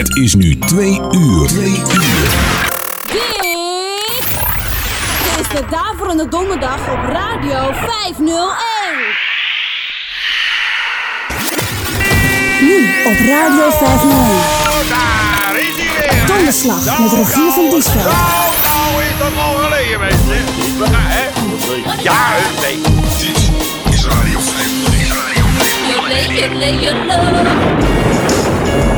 Het is nu twee uur. Twee uur. Dit is de Daverende Donderdag op Radio 501. Nu op Radio 501. Daar is hij weer. Donderslag met Rogier van Diesveld. Nou, nou is dat al geleden, mensen. Ja, hè? Ja, nee. Dit is Radio 501.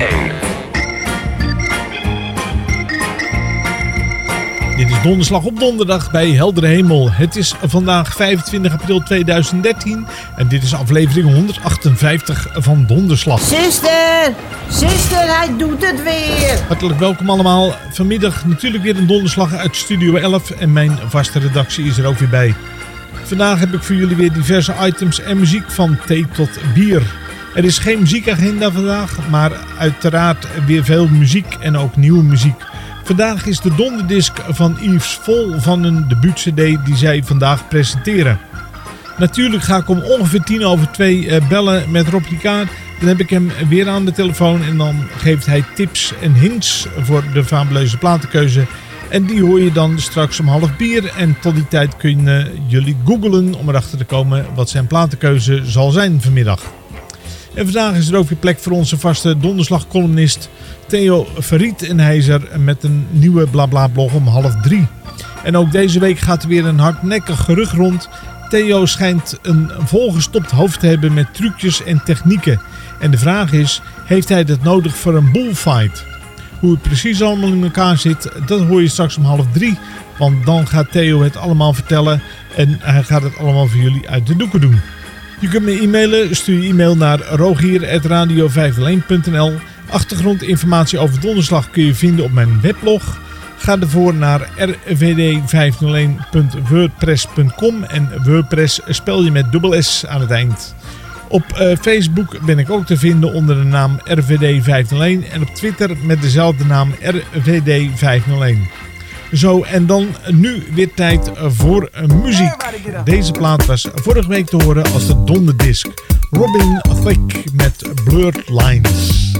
501. Dit is donderslag op donderdag bij Heldere Hemel. Het is vandaag 25 april 2013 en dit is aflevering 158 van Donderslag. Zuster, zuster, hij doet het weer. Hartelijk welkom allemaal. Vanmiddag natuurlijk weer een donderslag uit Studio 11 en mijn vaste redactie is er ook weer bij. Vandaag heb ik voor jullie weer diverse items en muziek van thee tot bier. Er is geen muziekagenda vandaag, maar uiteraard weer veel muziek en ook nieuwe muziek. Vandaag is de donderdisc van Yves vol van een debuut-cd die zij vandaag presenteren. Natuurlijk ga ik om ongeveer tien over twee eh, bellen met Rob Ricard. Dan heb ik hem weer aan de telefoon en dan geeft hij tips en hints voor de fabuleuze platenkeuze. En die hoor je dan straks om half bier. En tot die tijd kunnen jullie googlen om erachter te komen wat zijn platenkeuze zal zijn vanmiddag. En vandaag is er ook weer plek voor onze vaste donderslagcolumnist Theo Verriet. En hij is er met een nieuwe blabla blog om half drie. En ook deze week gaat er weer een hardnekkig gerucht rond. Theo schijnt een volgestopt hoofd te hebben met trucjes en technieken. En de vraag is, heeft hij dat nodig voor een bullfight? Hoe het precies allemaal in elkaar zit, dat hoor je straks om half drie. Want dan gaat Theo het allemaal vertellen en hij gaat het allemaal voor jullie uit de doeken doen. Je kunt me e-mailen, stuur je e-mail naar rogier.radio501.nl Achtergrondinformatie over donderslag kun je vinden op mijn weblog. Ga ervoor naar rvd501.wordpress.com en WordPress spel je met dubbel S aan het eind. Op eh, Facebook ben ik ook te vinden onder de naam RVD501 en op Twitter met dezelfde naam RVD501. Zo, en dan nu weer tijd voor eh, muziek. Deze plaat was vorige week te horen als de donderdisc. Robin Thicke met Blurred Lines.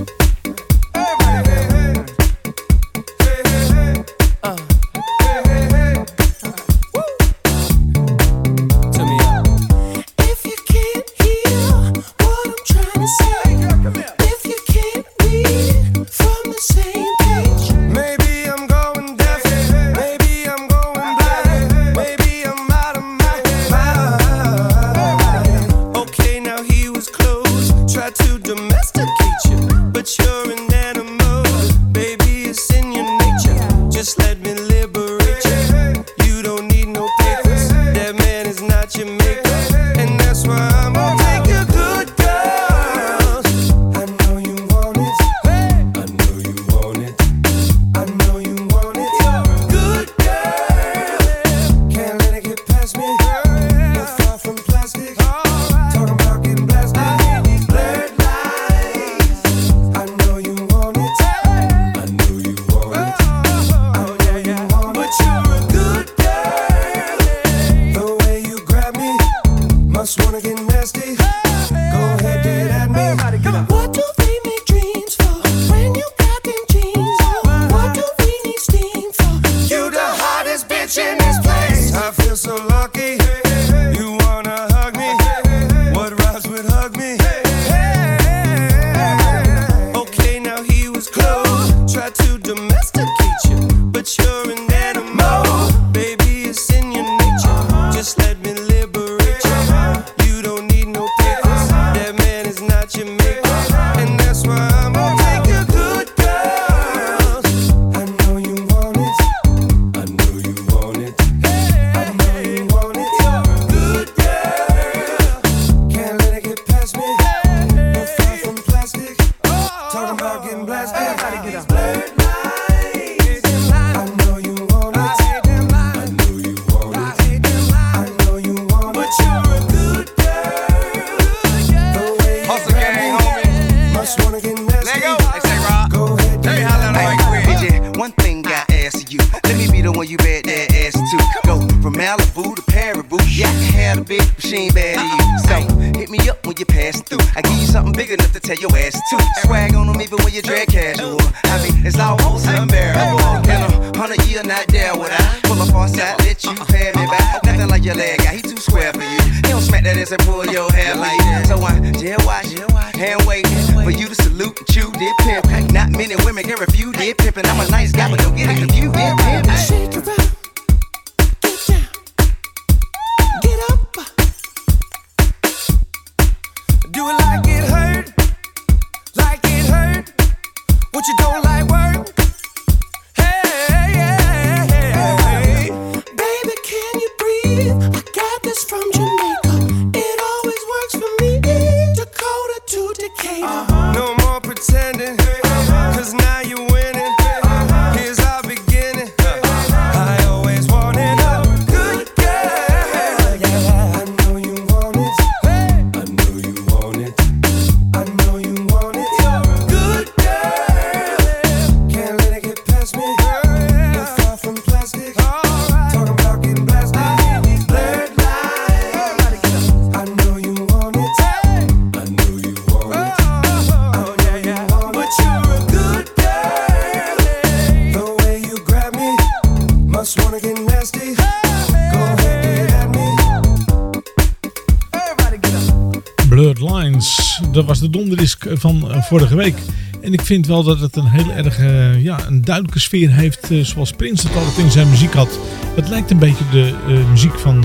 vind wel dat het een heel erg eh, ja, een duidelijke sfeer heeft eh, zoals Prins het altijd in zijn muziek had. Het lijkt een beetje de eh, muziek van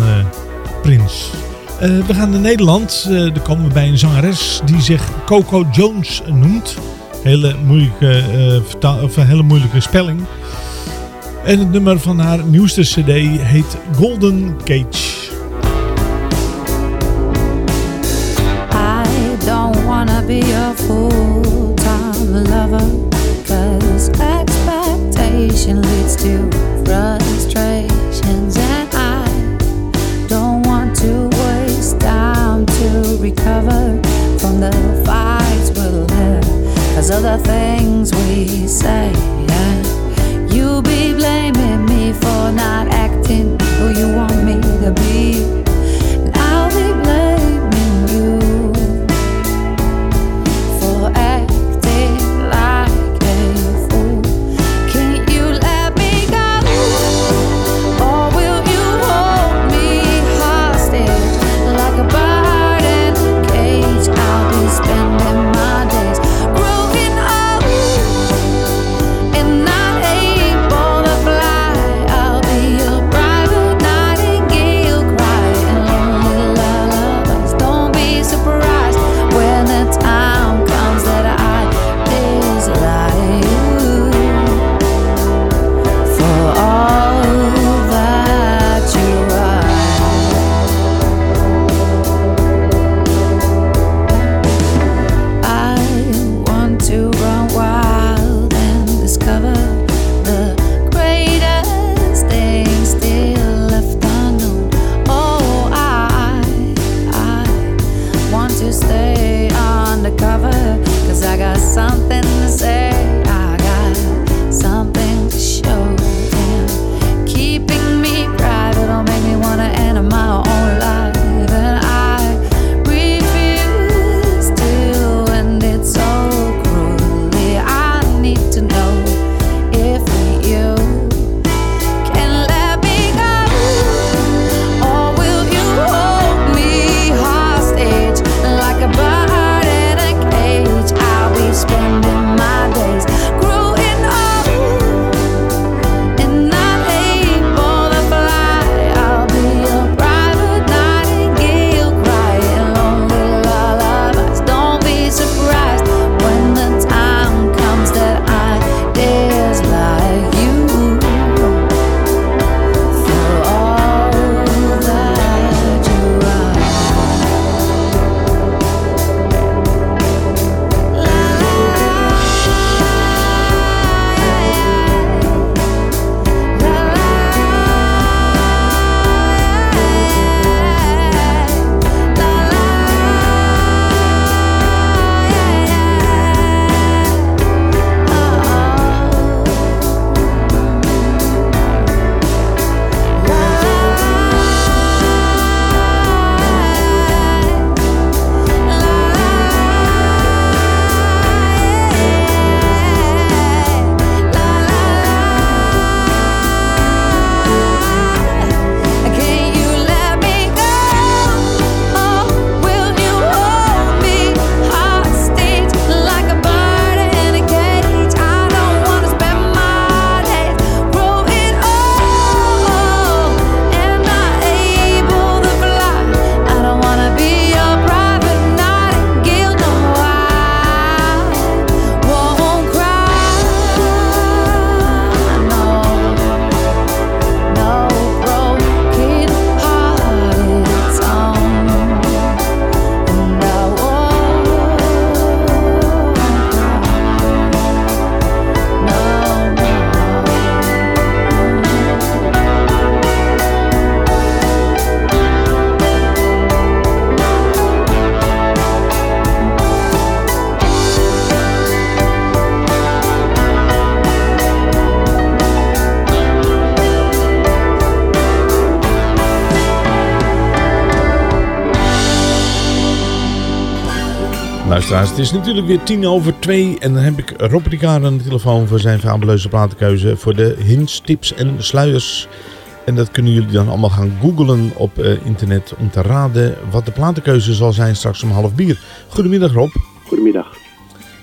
Prins. we gaan naar Nederland. daar komen we bij een zangeres die zich Coco Jones noemt. Hele moeilijke, of hele moeilijke spelling. En het nummer van haar nieuwste cd heet Golden Cage. Luisteraars, het is natuurlijk weer tien over twee en dan heb ik Rob Ricard aan de telefoon voor zijn fabuleuze platenkeuze voor de hints, tips en sluiers. En dat kunnen jullie dan allemaal gaan googlen op eh, internet om te raden wat de platenkeuze zal zijn straks om half bier. Goedemiddag Rob. Goedemiddag.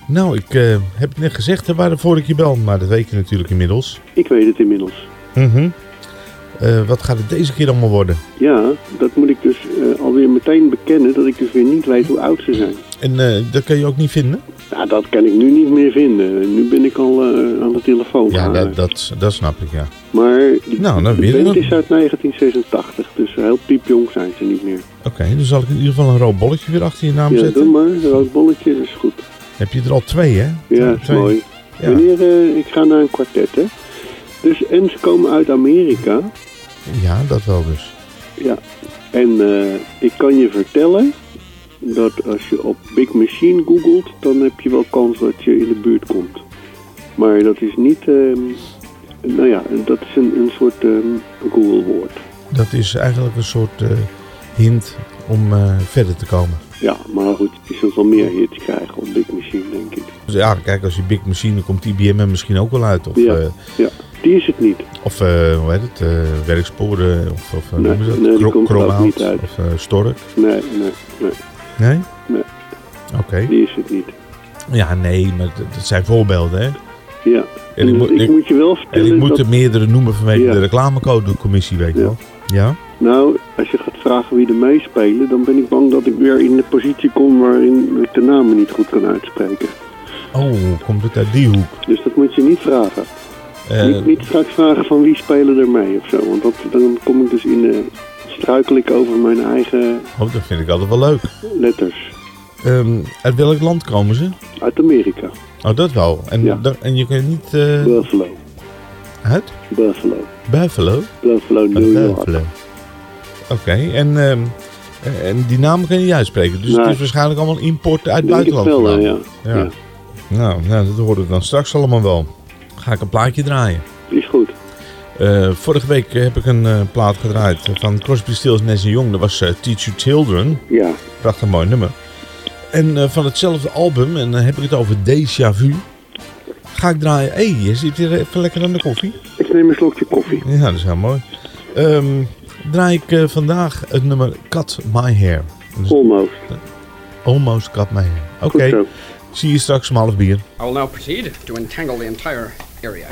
Nou, ik eh, heb het net gezegd hè, waarvoor ik je bel, maar dat weet je natuurlijk inmiddels. Ik weet het inmiddels. Eh, wat gaat het deze keer allemaal worden? Ja, dat moet ik dus alweer meteen bekennen dat ik dus weer niet weet hoe oud ze zijn. En eh, dat kan je ook niet vinden? Nou, dat kan ik nu niet meer vinden. Nu ben ik al eh, aan de telefoon. Ja, dat, dat, dat snap ik, ja. Maar die, Nou, dan de band is uit 1986, dus heel piepjong zijn ze niet meer. Oké, dan zal ik in ieder geval een rood bolletje weer achter je naam ja, zetten. doe maar. Een rood bolletje is goed. Heb je er al twee, hè? Ja, dat is Twee. mooi. Ja. Wanneer, eh, ik ga naar een kwartet, hè. Dus, en ze komen uit Amerika. Ja, dat wel dus. Ja, en ik kan je vertellen dat als je op Big Machine googelt, dan heb je wel kans dat je in de buurt komt. Maar dat is niet, ehm, nou ja, dat is een, een soort ehm Google-woord. Dat is eigenlijk een soort eh, hint om eh, verder te komen. Ja, maar goed, je zult wel meer hits krijgen op Big Machine, denk ik. Dus ja, kijk, als je Big Machine, dan komt IBM er misschien ook wel uit. Of, Ja, eh, ja, die is het niet. of eh, hoe heet het, werksporen, of, of Nee, noemen ze dat? nee, die komt er niet uit. Of Stork. Nee, nee, nee. Nee? Nee. Oké. Die is het niet. Ja, nee, maar dat, zijn voorbeelden, hè? Ja, En ik, ik, moet je wel en vertellen ik moet dat... er meerdere noemen vanwege Ja. de reclamecodecommissie, weet je Ja. wel. Ja? Nou, als je gaat vragen wie er meespelen, dan ben ik bang dat ik weer in de positie kom waarin ik de namen niet goed kan uitspreken. Oh, komt het uit die hoek? Dus dat moet je niet vragen. Eh, niet, niet straks vragen van wie spelen er mee of zo. Want dat, dan kom ik dus in de struikel ik over mijn eigen Oh, dat vind ik altijd wel leuk. letters. Ehm, uit welk land komen ze? Uit Amerika. Oh, dat wel. En, Ja. en je kan niet... eh Buffalo. uit? Buffalo. Buffalo? Buffalo, New York. Buffalo. Oké, en, ehm, eh, en die namen kan je niet uitspreken. Dus Nee. het is waarschijnlijk allemaal import uit het ik buitenland. wel, vandaan. ja. ja. Ja. Nou, nou, dat horen we dan straks allemaal wel. Ga ik een plaatje draaien. Is goed. Eh, vorige week heb ik een eh, plaat gedraaid van Crosby, Stills, Nash Young. Dat was eh, Teach You Children. Ja. Prachtig mooi nummer. En van hetzelfde album, en dan heb ik het over Deja Vu, ga ik draaien. Hé, hey, je zit hier even lekker aan de koffie. Ik neem een slokje koffie. Ja, dat is heel mooi. Ehm, draai ik vandaag het nummer Cut My Hair. Dus Almost. Almost Cut My Hair. Oké, Goed zo. zie je straks om half bier. I will now proceed to entangle the entire area.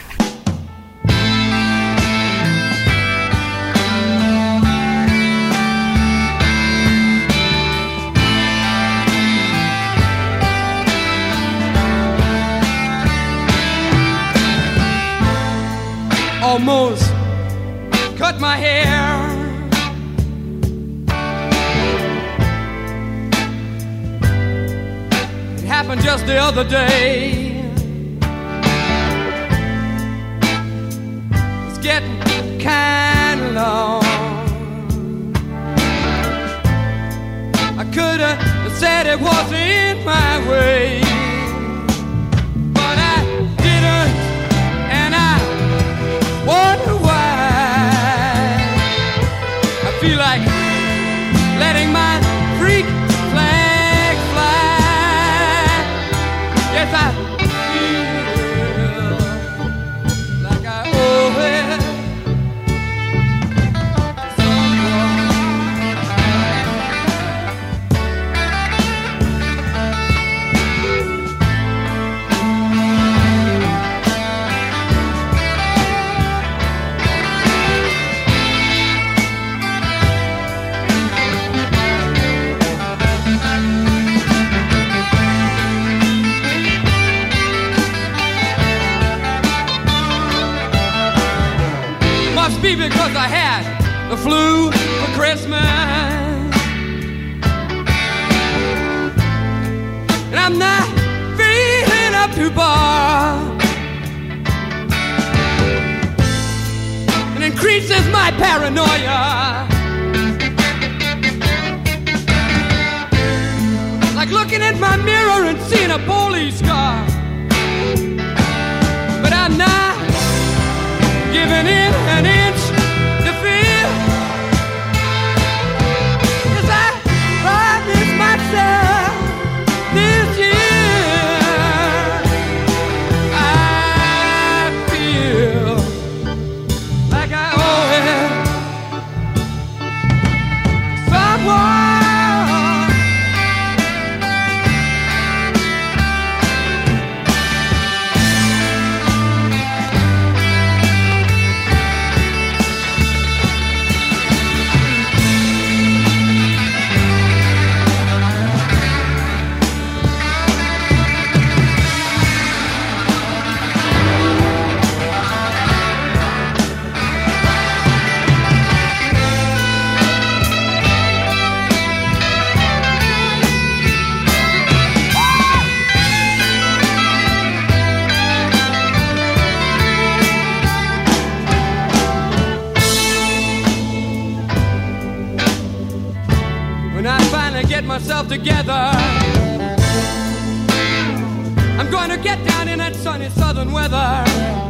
Almost cut my hair. It happened just the other day. It's getting kind of long. I could have said it wasn't my way, paranoia. Together. I'm to get down in that sunny southern weather.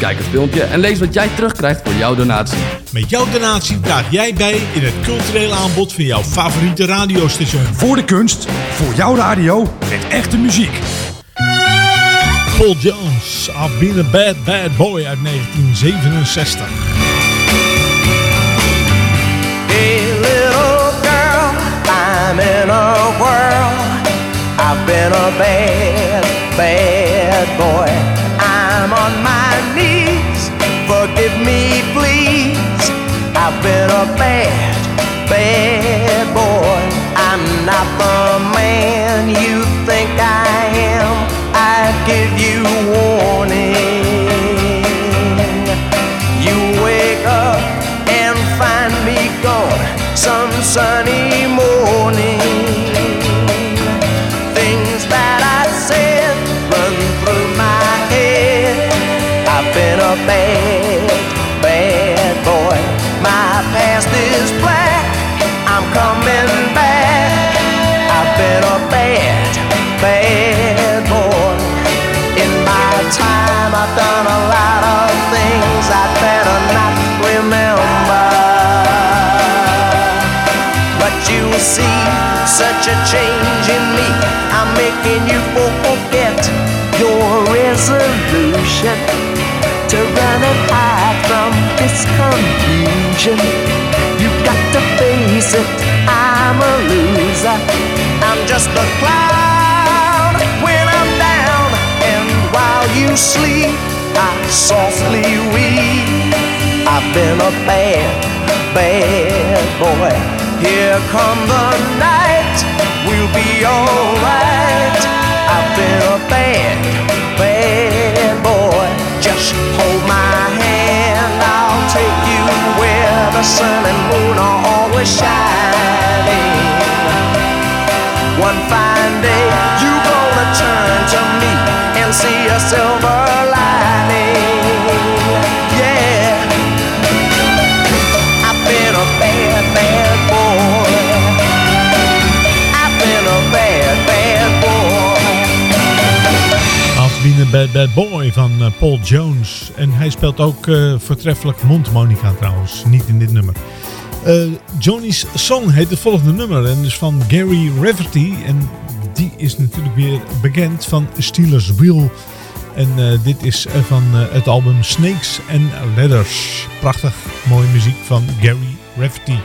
Kijk het filmpje en lees wat jij terugkrijgt voor jouw donatie. Met jouw donatie draag jij bij in het culturele aanbod van jouw favoriete radiostation. Voor de kunst, voor jouw radio, met echte muziek. Paul Jones, I've been a bad bad boy uit 1967. Hey little girl, I'm in a whirl. I've been a bad, bad boy. Forgive me, please. I've been a bad, bad boy. I'm not the man you think I am. I give you see, such a change in me. I'm making you forget your resolution to run and hide from this confusion. You've got to face it, I'm a loser. I'm just a clown when I'm down, and while you sleep, I softly weep. I've been a bad, bad boy. Here come the night, we'll be alright. I've been a bad, bad boy. Just hold my hand, I'll take you where the sun and moon are always shining. One fine day, you gonna turn to me and see a silver lining. Bad boy van eh, Paul Jones. En hij speelt ook eh, voortreffelijk mondmonica trouwens. Niet in dit nummer. Eh, Johnny's Song heet het volgende nummer. En is van Gary Rafferty. En die is natuurlijk weer bekend van Steelers Wheel. En dit is van het album Snakes and Ladders. Prachtig mooie muziek van Gary Rafferty.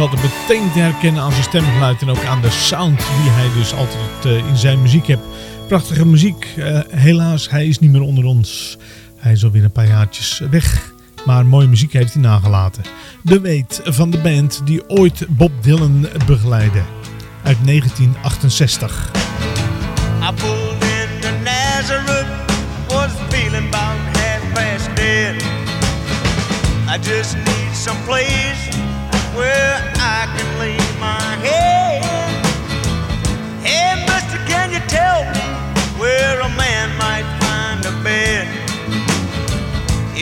altijd meteen te herkennen aan zijn stemgeluid en ook aan de sound die hij dus altijd eh, in zijn muziek hebt. Prachtige muziek. Eh, helaas, hij is niet meer onder ons. Hij is alweer een paar jaartjes weg. Maar mooie muziek heeft hij nagelaten. De Weet van de band die ooit Bob Dylan begeleidde. Uit 1968. I pulled into Nazareth. Was feeling about half past dead. I just need some place where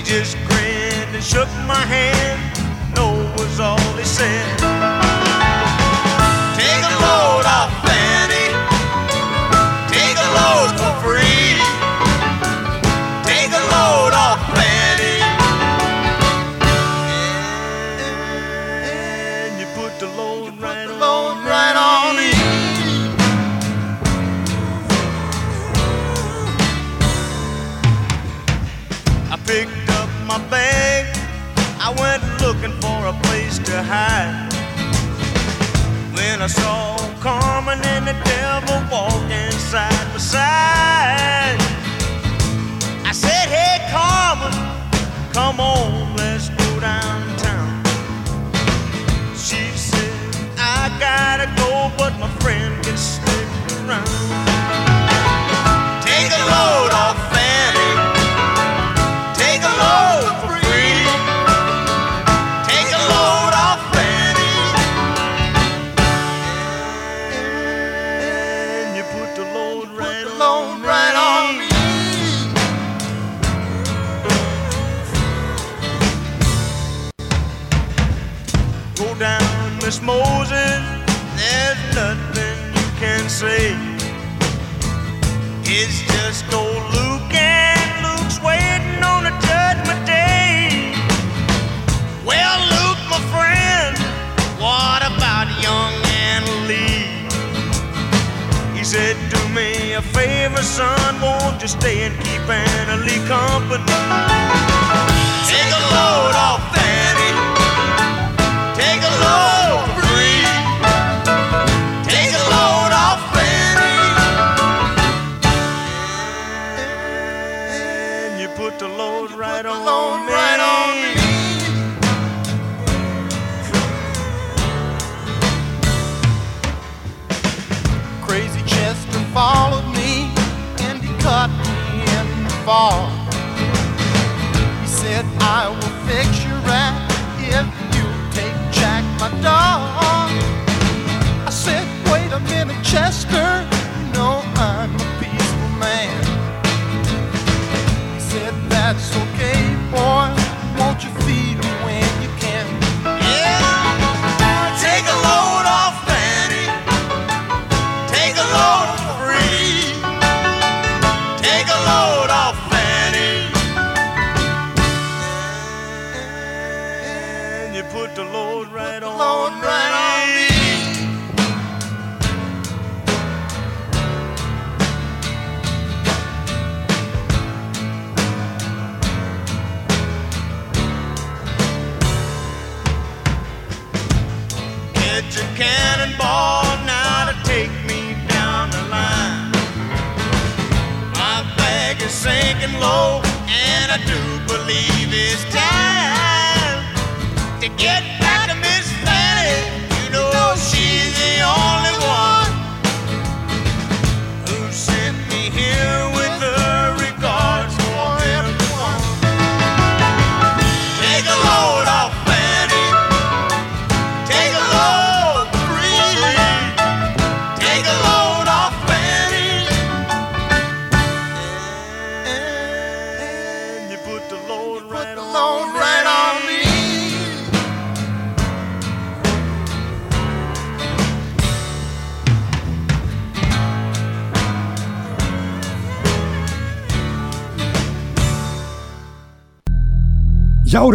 just grinned and shook my hand. No was all he said. and a soul coming in the devil walk. favorite son, won't you stay and keep Anna Lee company? Take a load off. I will fix your rat if you take Jack, my dog. I said, wait a minute, Chester. low, and I do believe it's time to get.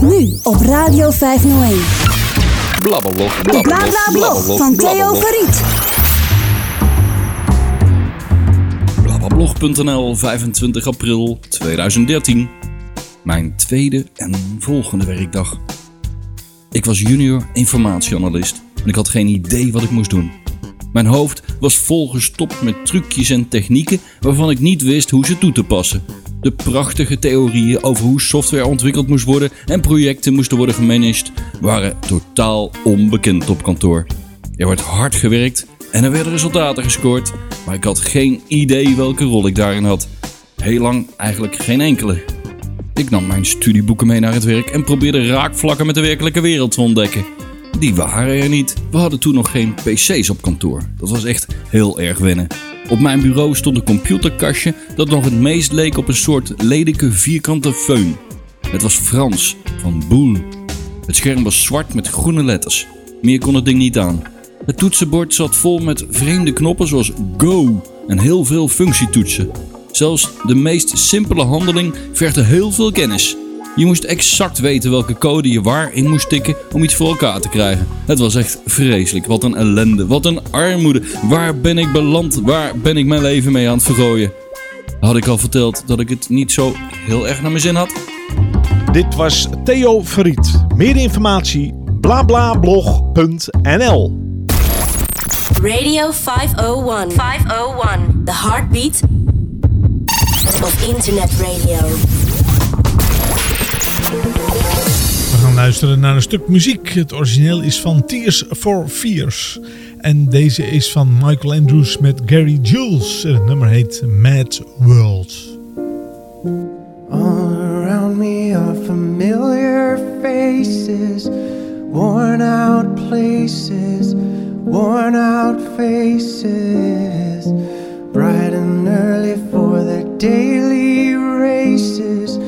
Nu op Radio 501. Blablablog. De Bla Bla Blog van Theo Verriet. Blablablog.nl 25 april 2013. Mijn tweede en volgende werkdag. Ik was junior informatieanalist en ik had geen idee wat ik moest doen. Mijn hoofd was volgestopt met trucjes en technieken waarvan ik niet wist hoe ze toe te passen. De prachtige theorieën over hoe software ontwikkeld moest worden en projecten moesten worden gemanaged waren totaal onbekend op kantoor. Er werd hard gewerkt en er werden resultaten gescoord, maar ik had geen idee welke rol ik daarin had. Heel lang eigenlijk geen enkele. Ik nam mijn studieboeken mee naar het werk en probeerde raakvlakken met de werkelijke wereld te ontdekken. Die waren er niet. We hadden toen nog geen PC's op kantoor. Dat was echt heel erg wennen. Op mijn bureau stond een computerkastje dat nog het meest leek op een soort lelijke vierkante föhn. Het was Frans, van Boel. Het scherm was zwart met groene letters. Meer kon het ding niet aan. Het toetsenbord zat vol met vreemde knoppen zoals Go en heel veel functietoetsen. Zelfs de meest simpele handeling vergde heel veel kennis. Je moest exact weten welke code je waar in moest tikken om iets voor elkaar te krijgen. Het was echt vreselijk. Wat een ellende. Wat een armoede. Waar ben ik beland? Waar ben ik mijn leven mee aan het vergooien? Had ik al verteld dat ik het niet zo heel erg naar mijn zin had? Dit was Theo Verriet. Meer informatie blablablog.nl Radio 501. 501. The heartbeat of internet radio. Luisteren naar een stuk muziek. Het origineel is van Tears for Fears. En deze is van Michael Andrews met Gary Jules. Het nummer heet Mad World. All around me are familiar faces, worn out places, worn out faces, bright and early for their daily races,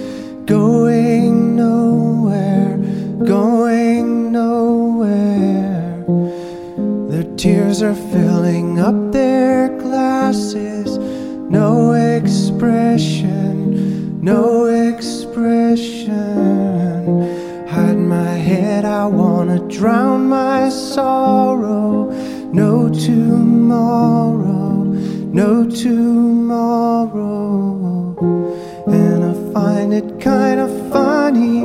going nowhere, going nowhere. Their tears are filling up their glasses, no expression, no expression. Hide my head, I wanna drown my sorrow. No tomorrow, no tomorrow. And I find it kinda funny,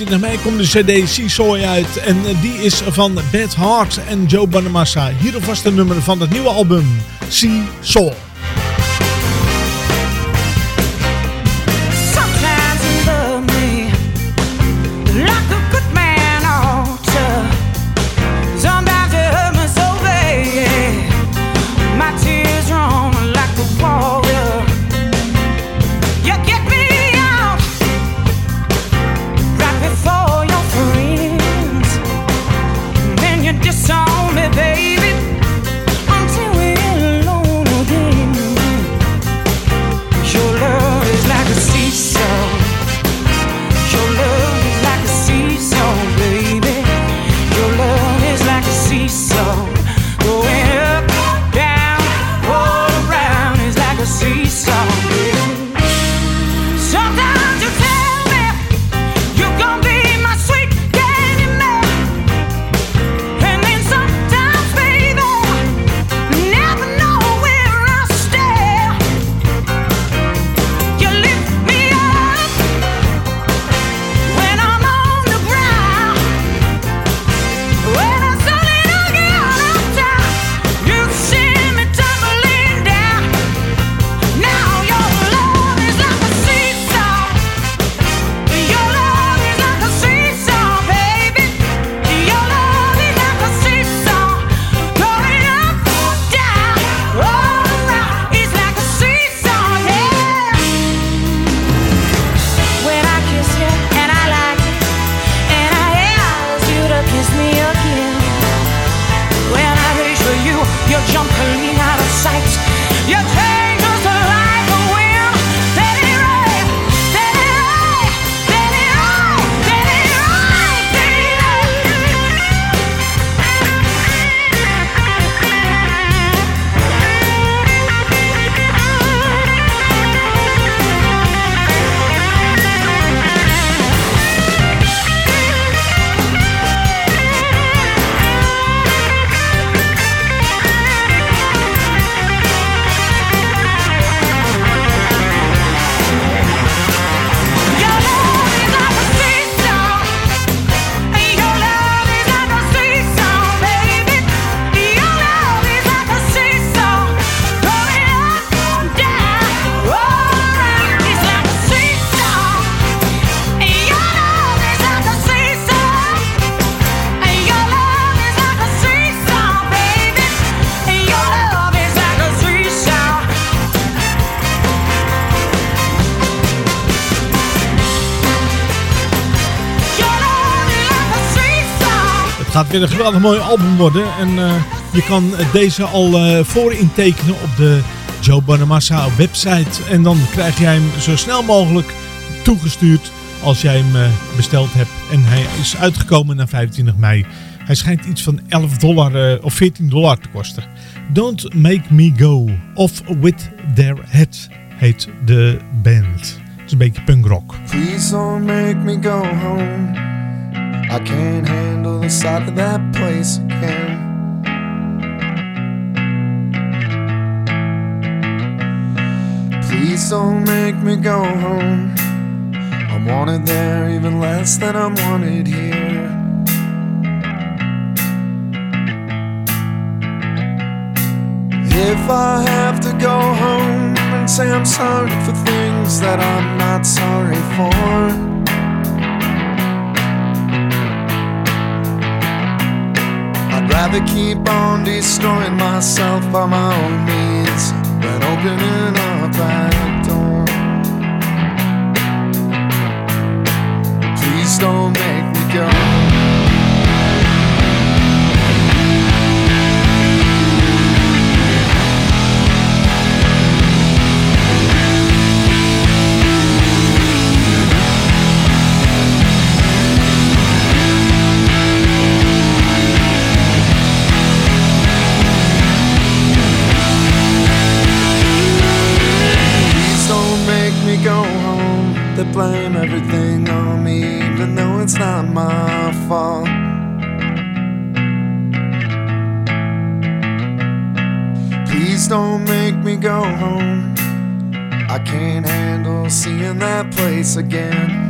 25 mei komt de CD Seesaw uit. En eh, die is van Beth Hart en Joe Bonamassa. Hier alvast een nummer van het nieuwe album Seesaw. Weer een geweldig mooi album worden. En eh, je kan deze al eh voor op de Joe Bonamassa website. En dan krijg jij hem zo snel mogelijk toegestuurd als jij hem eh, besteld hebt. En hij is uitgekomen na 25 mei. Hij schijnt iets van 11 dollar of 14 dollar te kosten. Don't Make Me Go Off With Their Head heet de band. Het is een beetje punkrock. Please don't make me go home. I can't handle the sight of that place again. Please don't make me go home. I'm wanted there even less than I'm wanted here. If I have to go home and say I'm sorry for things that I'm not sorry for. Rather keep on destroying myself by my own means than opening up that door. Please don't make me go. face again.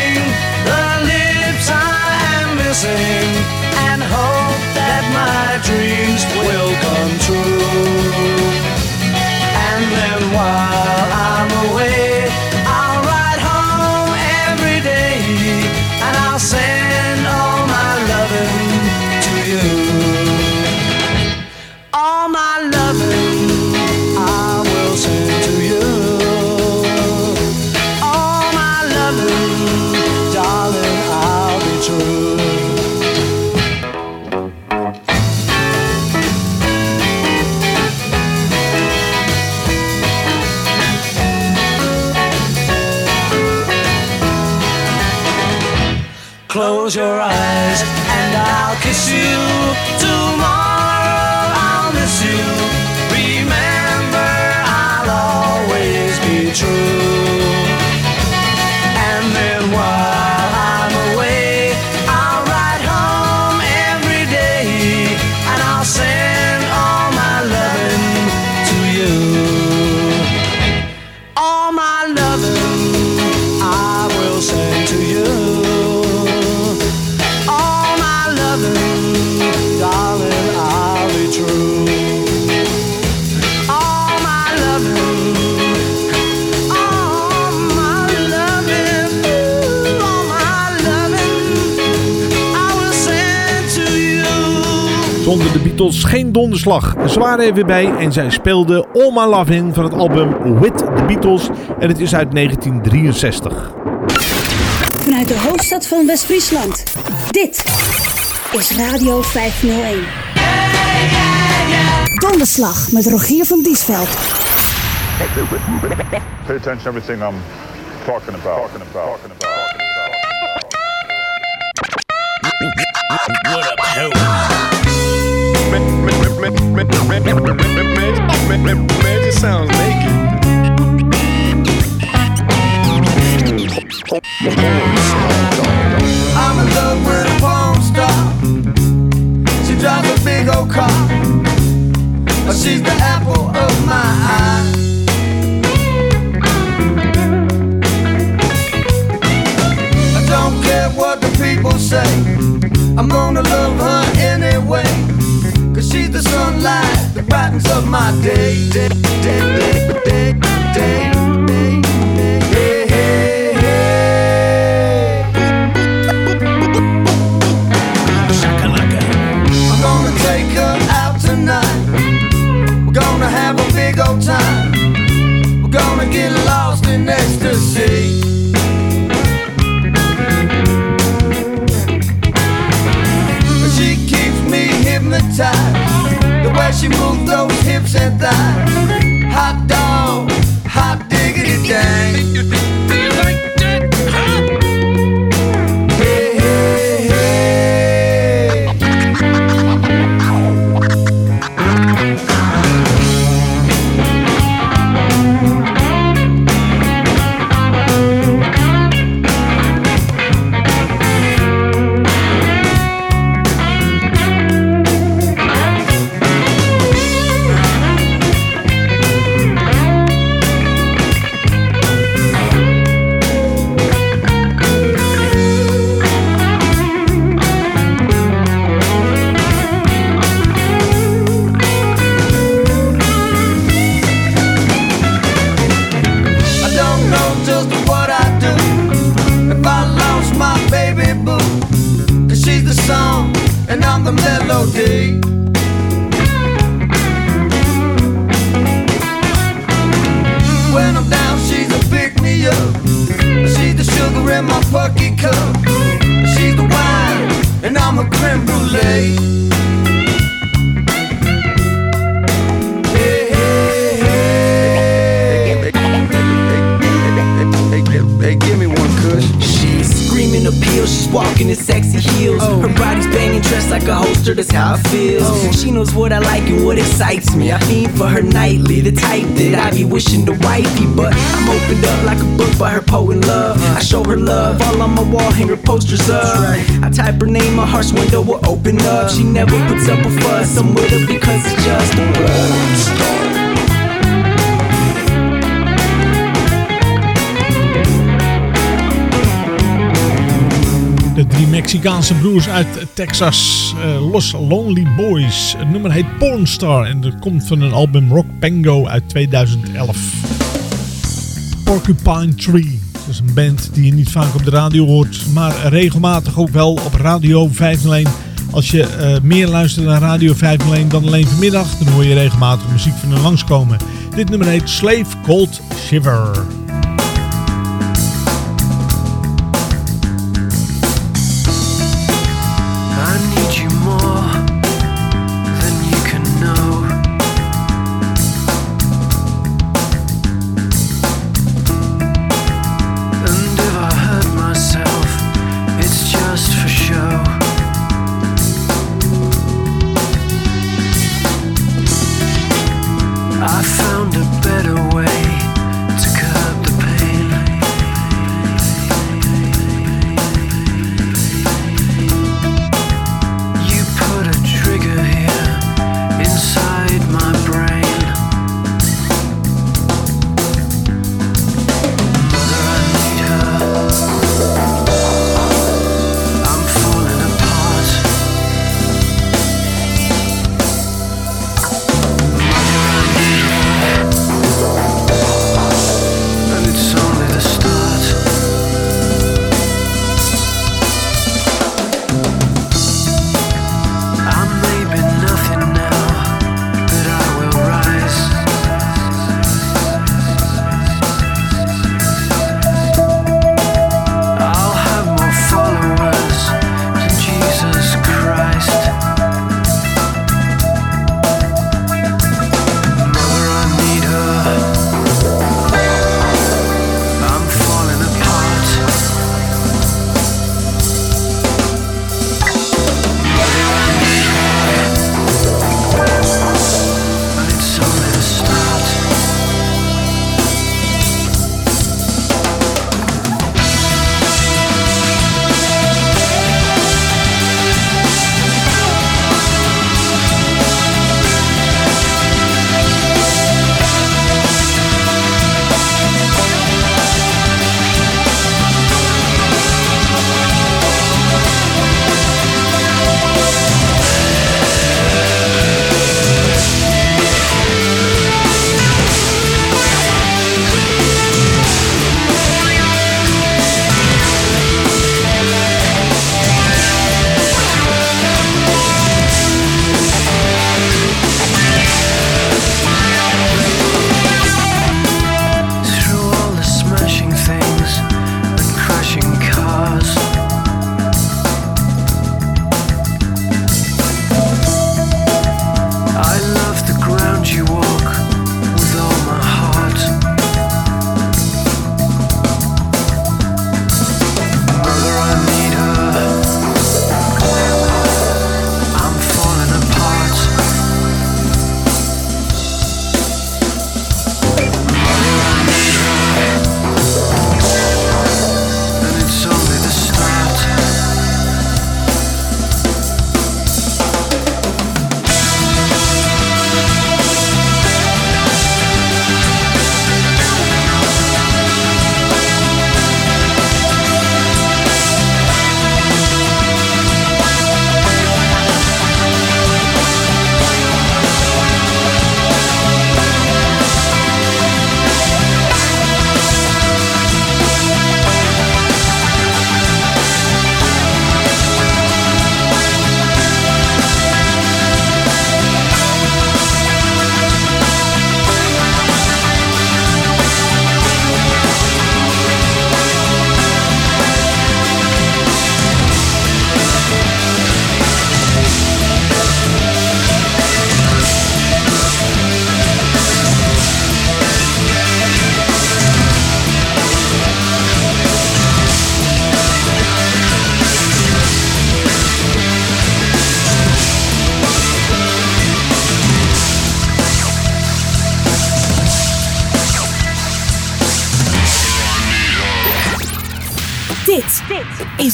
Geen donderslag. Ze waren er weer bij en zij speelden All My Love in van het album With the Beatles. En het is uit 1963. Vanuit de hoofdstad van West-Friesland. Dit is Radio 501. Donderslag met Rogier van Diesveld. Pay attention to everything I'm talking about. What up. Sounds naked. I'm in love with a porn star. She drives a big old car. She's the apple of my eye. I don't care what the people say. I'm gonna love her anyway. She's the sunlight that brightens up my day, day, day, day, day, day, she moves those hips and thighs. Knows what I like and what excites me. I fiend for her nightly, the type that I be wishing to wifey. But I'm opened up like a book by her poet love. I show her love, all on my wall, hang her posters up. I type her name, my heart's window will open up. She never puts up a fuss, I'm with her because it's just a word. De drie Mexicaanse broers uit Texas, eh, Los Lonely Boys. Het nummer heet Pornstar en dat komt van een album Rock Pango uit 2011. Porcupine Tree. Dat is een band die je niet vaak op de radio hoort, maar regelmatig ook wel op Radio 501. Als je eh, meer luistert naar Radio 501 dan alleen vanmiddag, dan hoor je regelmatig muziek van hen langskomen. Dit nummer heet Slave Cold Shiver.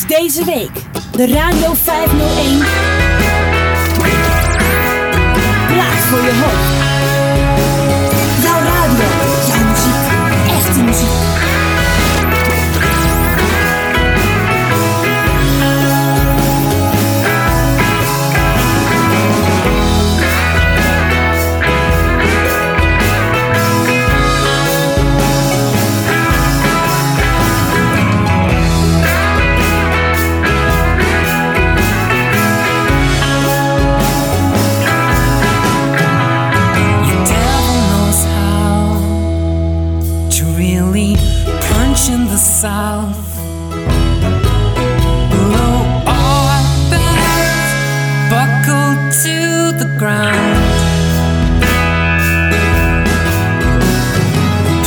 Deze week de Radio 501 Plaat voor je hoofd. South. Blow all bells, buckle to the ground.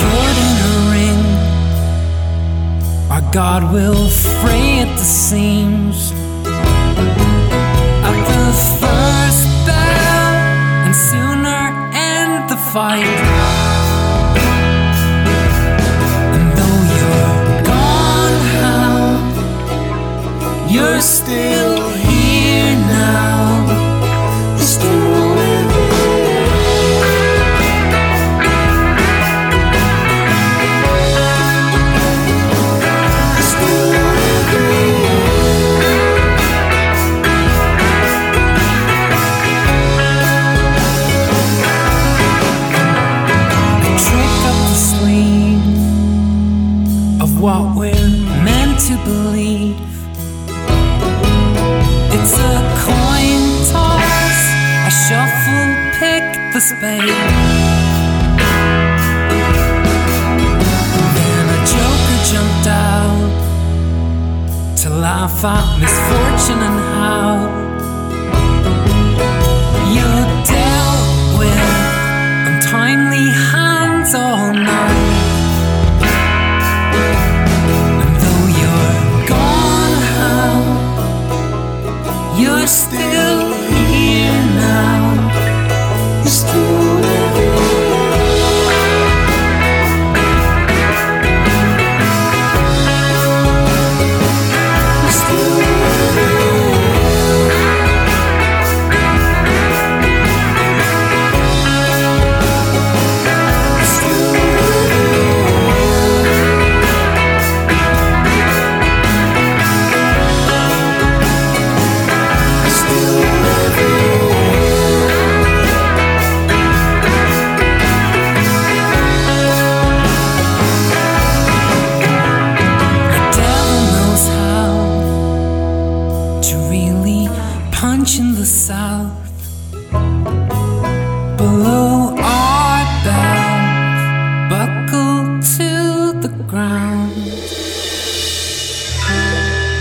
Put in a ring, our God will fray at the seams. At the first bell, and sooner end the fight. You're still pick the spade. Then a joker jumped out to laugh at misfortune and how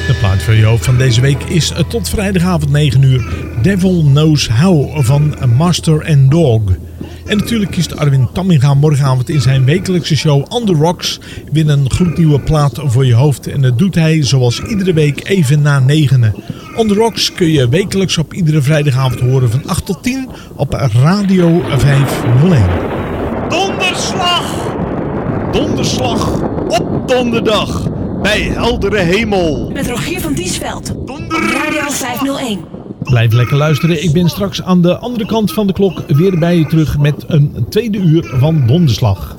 De plaat voor je hoofd van deze week is eh, tot vrijdagavond 9 uur Devil Knows How van Master and Dog. En natuurlijk kiest Arwin Tamminga morgenavond in zijn wekelijkse show On The Rocks weer een gloednieuwe plaat voor je hoofd. En dat doet hij zoals iedere week even na negenen. On The Rocks kun je wekelijks op iedere vrijdagavond horen van 8 tot 10 op Radio 501. Donderslag! Donderslag op donderdag bij heldere hemel. Met Rogier van Diesveld. Op Radio 501. Blijf lekker luisteren. Ik ben straks aan de andere kant van de klok weer bij je terug met een tweede uur van Donderslag.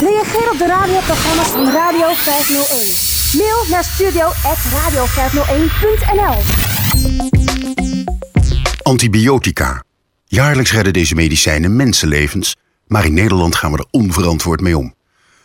Reageer op de radioprogramma's van Radio 501. Mail naar studio.radio501.nl Antibiotica. Jaarlijks redden deze medicijnen mensenlevens, maar in Nederland gaan we er onverantwoord mee om.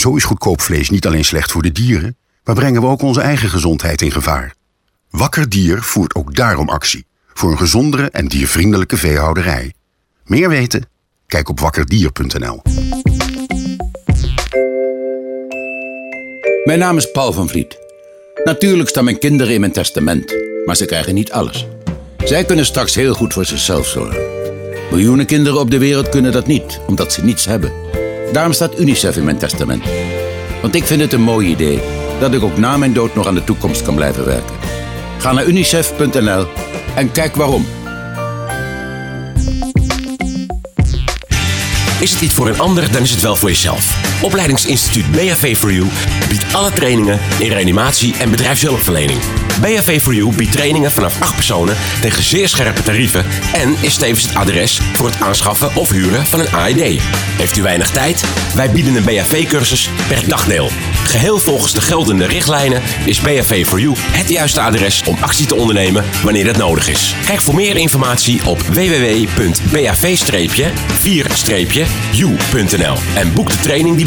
Zo is goedkoop vlees niet alleen slecht voor de dieren, maar brengen we ook onze eigen gezondheid in gevaar. Wakker Dier voert ook daarom actie voor een gezondere en diervriendelijke veehouderij. Meer weten? Kijk op wakkerdier.nl. Mijn naam is Paul van Vliet. Natuurlijk staan mijn kinderen in mijn testament, maar ze krijgen niet alles. Zij kunnen straks heel goed voor zichzelf zorgen. Miljoenen kinderen op de wereld kunnen dat niet, omdat ze niets hebben. Daarom staat UNICEF in mijn testament. Want ik vind het een mooi idee dat ik ook na mijn dood nog aan de toekomst kan blijven werken. Ga naar unicef.nl en kijk waarom. Is het niet voor een ander, dan is het wel voor jezelf. Opleidingsinstituut BHV for You biedt alle trainingen in reanimatie en bedrijfshulpverlening. BHV for You biedt trainingen vanaf 8 personen tegen zeer scherpe tarieven en is tevens het adres voor het aanschaffen of huren van een AED. Heeft u weinig tijd? Wij bieden een BHV-cursus per dagdeel. Geheel volgens de geldende richtlijnen is BHV for You het juiste adres om actie te ondernemen wanneer dat nodig is. Kijk voor meer informatie op www.bav-4-u.nl en boek de training die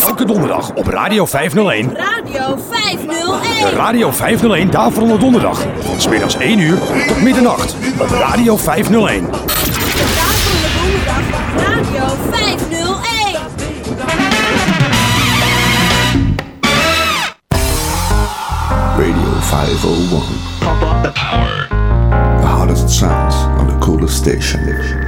Elke donderdag op Radio 501. Radio 501. De Radio 501 Daverende Donderdag. Van 's middags 1 uur tot middernacht op Radio 501. Daverende Donderdag op Radio 501. Radio 501. Pump up the power. The hottest sounds on the coolest station.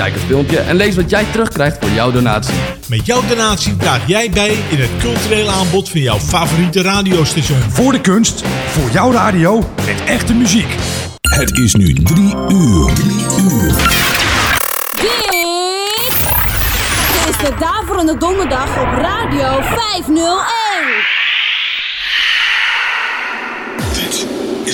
Kijk het filmpje en lees wat jij terugkrijgt voor jouw donatie. Met jouw donatie draag jij bij in het culturele aanbod van jouw favoriete radiostation. Voor de kunst, voor jouw radio, met echte muziek. Het is nu drie uur. Drie uur. Dit is de Daverende Donderdag op Radio 501.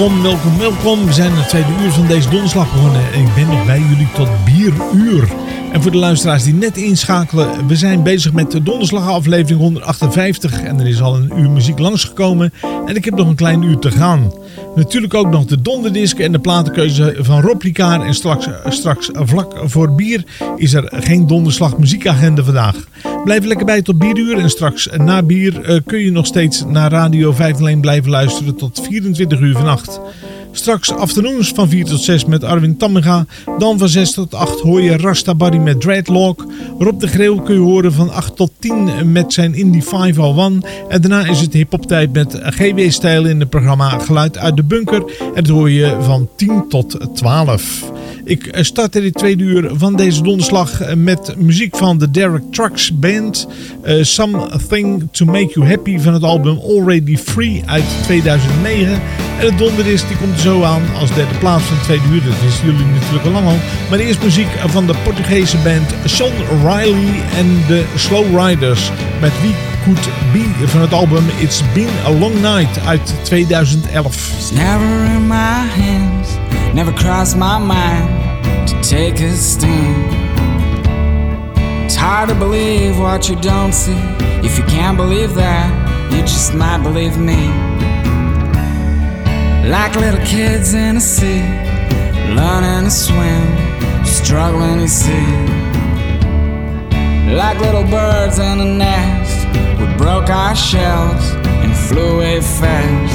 Welkom, welkom, welkom. We zijn het tweede uur van deze donderslag begonnen en ik ben nog bij jullie tot bieruur. En voor de luisteraars die net inschakelen, we zijn bezig met de donderslag aflevering 158 en er is al een uur muziek langsgekomen en ik heb nog een klein uur te gaan. Natuurlijk ook nog de donderdisc en de platenkeuze van Rob en straks, straks vlak voor bier is er geen donderslag muziekagenda vandaag. Blijf lekker bij tot bieruur en straks na bier eh, kun je nog steeds naar Radio 501 blijven luisteren tot 24 uur vannacht. Straks afternoons van 4 tot 6 met Arwin Tamminga. Dan van 6 tot 8 hoor je Rasta Buddy met Dreadlock. Rob de Greeuw kun je horen van 8 tot 10 met zijn Indie 501. En daarna is het hip-hop tijd met GW-stijl in het programma Geluid uit de Bunker. En dat hoor je van 10 tot 12. Ik start in het tweede uur van deze donderslag eh, met muziek van de Derek Trucks Band. eh, Something to Make You Happy van het album Already Free uit 2009. En de donderdisc die komt zo aan als derde plaats van het tweede uur. Dat wisten jullie natuurlijk al lang al. Maar eerst muziek van de Portugese band Sean Riley en de Slow Riders. Met wie Could Be van het album It's Been a Long Night uit 2011. It's never in my hands, never crossed my mind to take a stand. It's hard to believe what you don't see. If you can't believe that, you just might believe me. Like little kids in a sea, learning to swim, struggling to see. Like little birds in a nest, we broke our shells and flew away fast.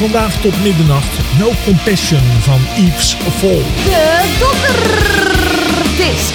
vandaag tot middernacht No Compassion van Yves Vol. De dokterdisc.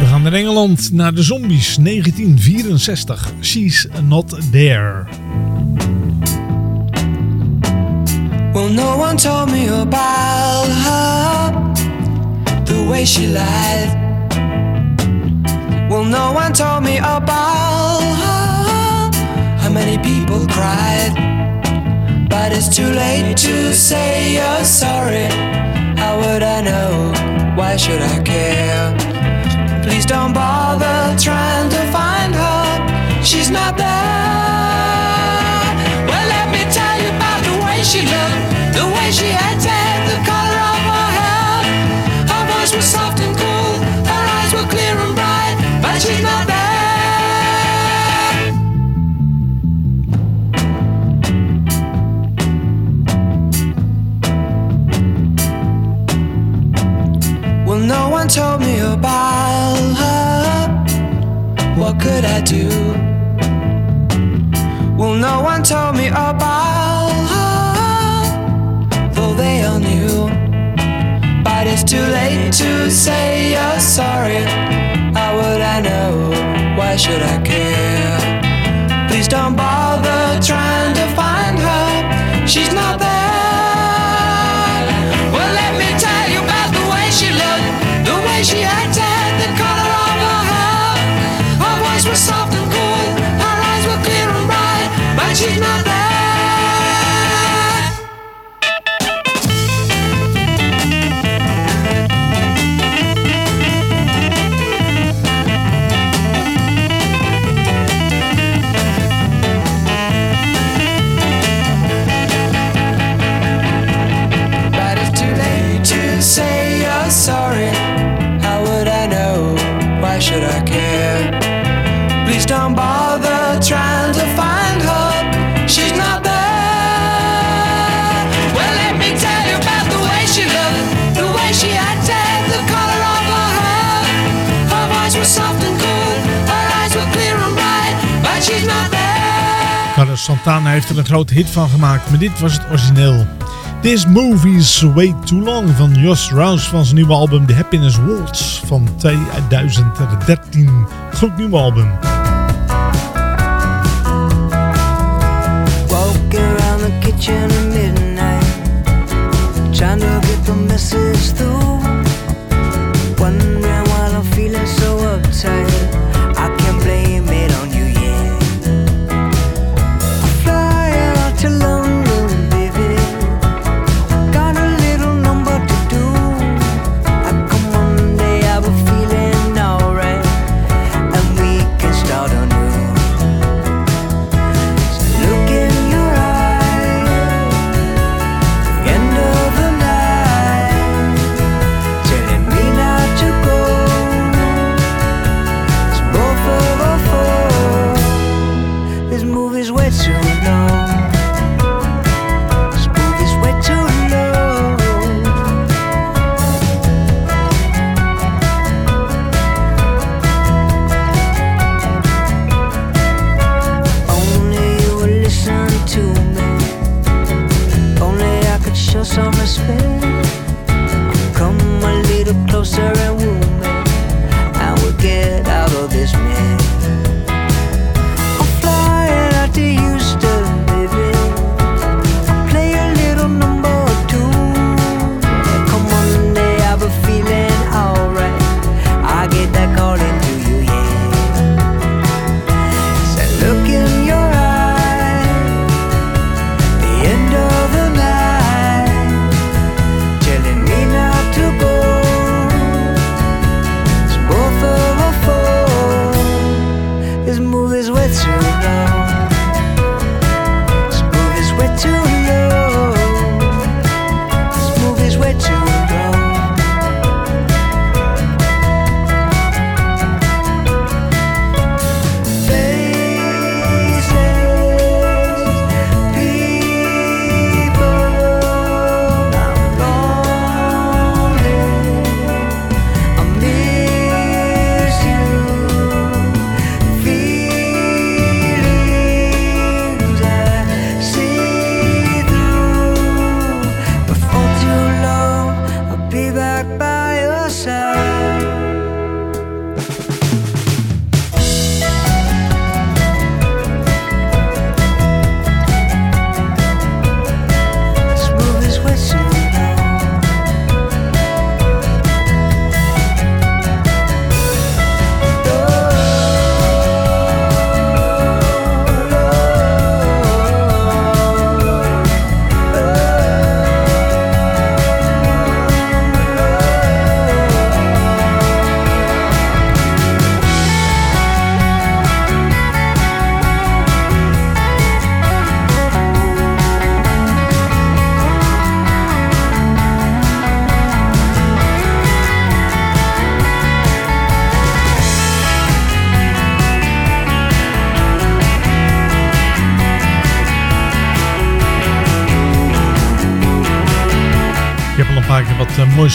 We gaan naar Engeland, naar de Zombies 1964. She's Not There. Well, no one told me about her, the way she lied. Well, no one told me about her, how many people cried. But it's too late to say you're sorry. How would I know? Why should I care? Please don't bother trying to find her. She's not there. Well, let me tell you about the way she looked, the way she had acted, the color of her hair. Her voice was soft and cool, her eyes were clear and bright, but she's not there. Well, no one told me about could I do? Well, no one told me about her, though they all knew. But it's too late to say you're sorry. How would I know? Why should I care? Please don't bother trying to find her. She's not there. Well, let me tell you about the way she looked, the way she acted, but Santana heeft er een grote hit van gemaakt, maar dit was het origineel. This Movie's Way Too Long van Jos Rouse van zijn nieuwe album The Happiness Waltz van 2013. Goed nieuw album. Around the kitchen at midnight, trying to get message through. Wondering why I'm feeling so uptight.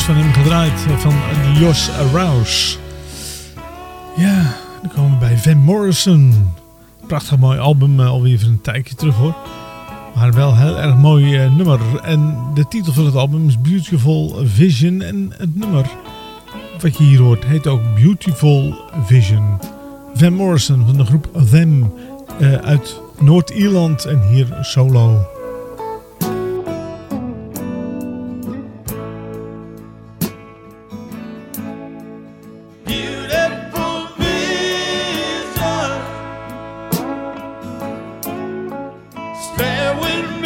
Van hem gedraaid. eh, van Jos Rouse. Ja, dan komen we bij Van Morrison. Prachtig mooi album, eh, alweer van een tijdje terug hoor. Maar wel heel erg mooi eh, nummer. En de titel van het album is Beautiful Vision. En het nummer wat je hier hoort heet ook Beautiful Vision. Van Morrison van de groep Them uit Noord-Ierland en hier solo. Stay with me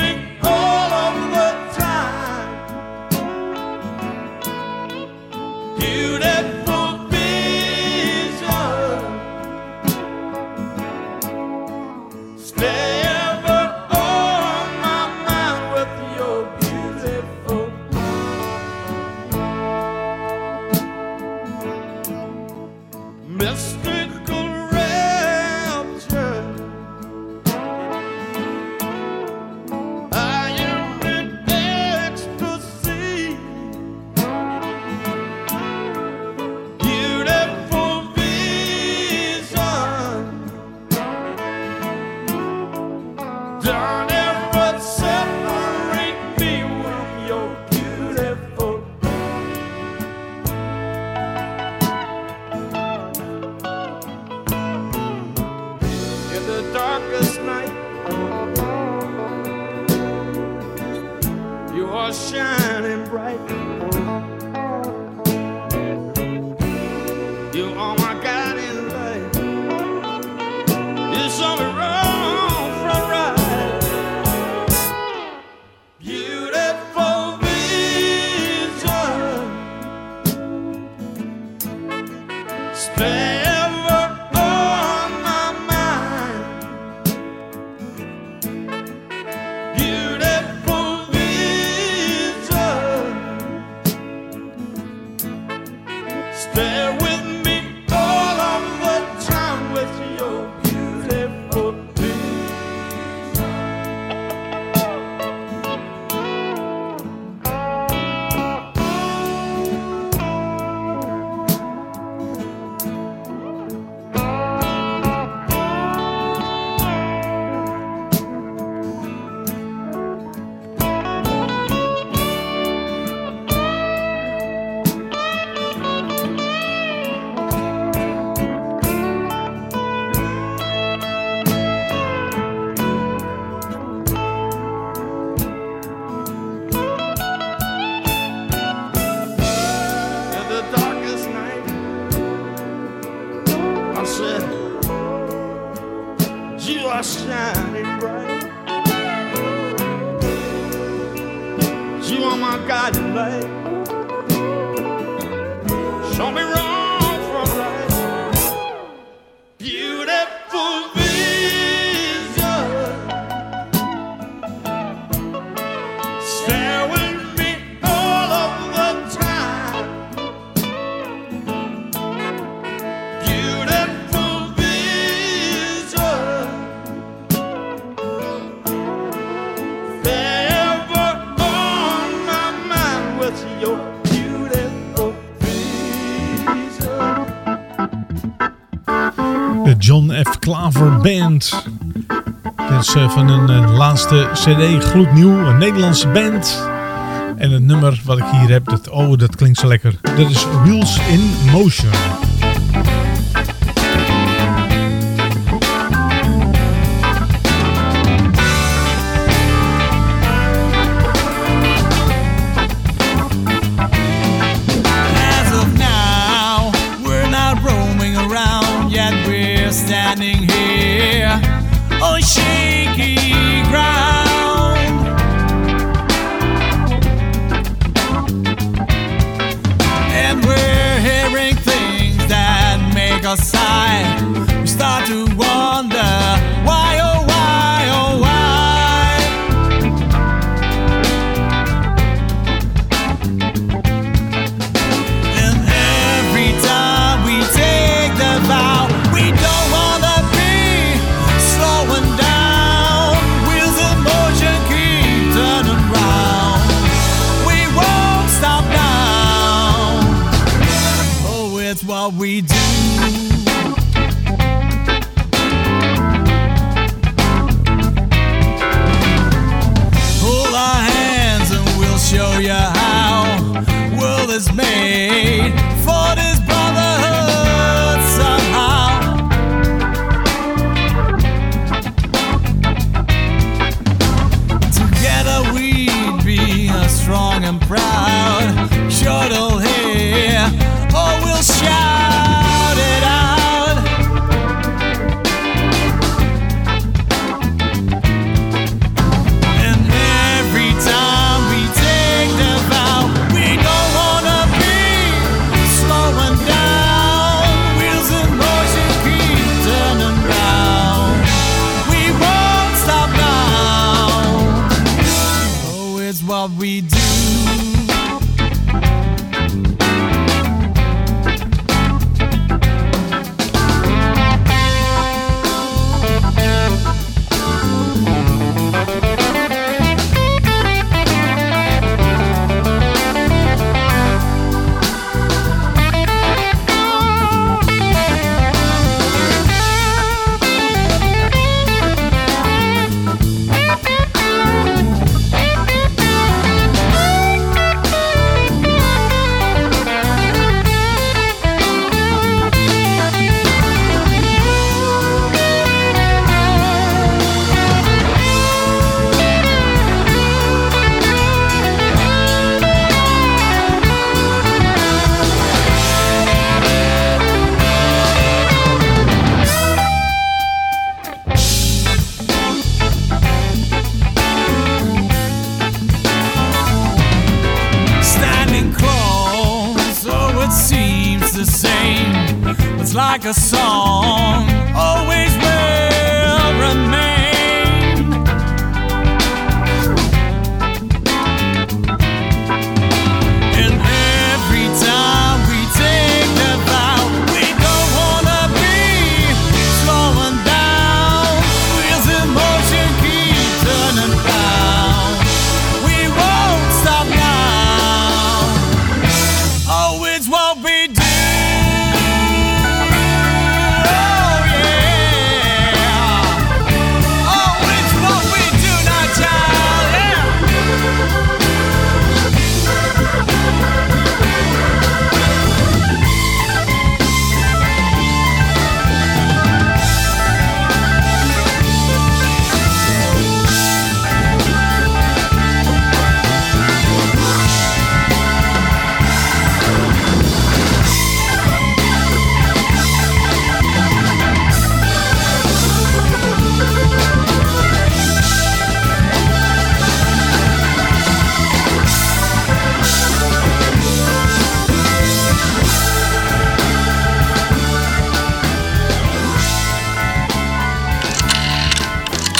van een eh, laatste cd, gloednieuw, een Nederlandse band. En het nummer wat ik hier heb, dat, oh dat klinkt zo lekker. Dat is Wheels in Motion.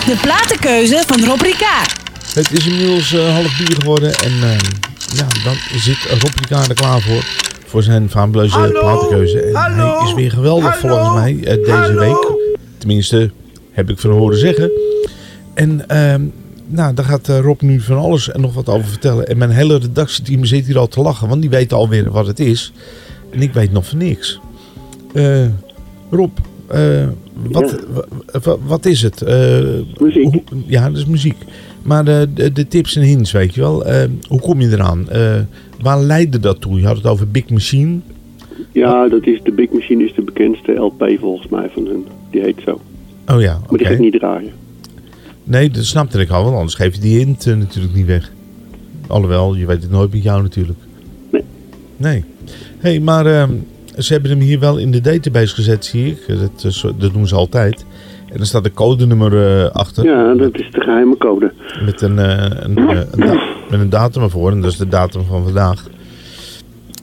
De platenkeuze van Rob Ricard. Het is inmiddels eh, half bier geworden en eh, ja, dan zit Rob Ricard er klaar voor. Voor zijn fabuleuze Hallo, platenkeuze. En hallo, hij is weer geweldig hallo, volgens mij eh, deze hallo. week. Tenminste, heb ik van horen zeggen. En ehm, nou, daar gaat Rob nu van alles en nog wat over vertellen. En mijn hele redactieteam zit hier al te lachen, want die weten alweer wat het is. En ik weet nog van niks. Eh, Rob, eh, wat, wa- wa- wat is het? muziek. ja, dat is muziek. Maar de, de, de tips en hints, weet je wel. Eh, hoe kom je eraan? Eh, waar leidde dat toe? Je had het over Big Machine. Ja, dat is, de Big Machine is de bekendste LP volgens mij van hun. Die heet zo. Oh ja, Maar die ga ik niet draaien. Nee, dat snapte ik al, want anders geef je die hint eh, natuurlijk niet weg. Alhoewel, je weet het nooit met jou natuurlijk. Nee. Nee. hey, maar ehm, ze hebben hem hier wel in de database gezet, zie ik. Dat, is- dat doen ze altijd. En er staat een codenummer eh, achter. Ja, dat is de geheime code. Met een, eh, een, eh, met een datum ervoor. En dat is de datum van vandaag.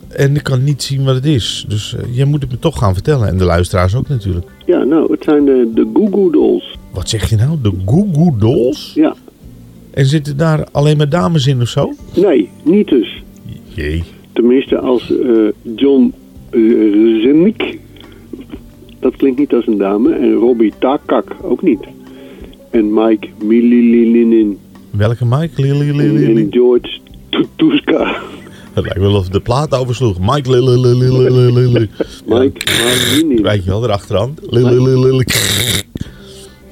En ik kan niet zien wat het is. Dus eh, jij moet het me toch gaan vertellen. En de luisteraars ook natuurlijk. Ja, nou, het zijn de, de Goo Goo Dolls. Wat zeg je nou? De Goo Goo Dolls? Ja. En zitten daar alleen maar dames in of zo? Nee, niet dus. Jee. Tenminste, als eh, John Zinnik. Dat klinkt niet als een dame. En Robbie Takak ook niet. En Mike Milililinin. Welke Mike? En. George Tutuska. Het lijkt wel of de plaat oversloeg. Mike Lille. Mike? Weet je wel, erachteraan. Lille.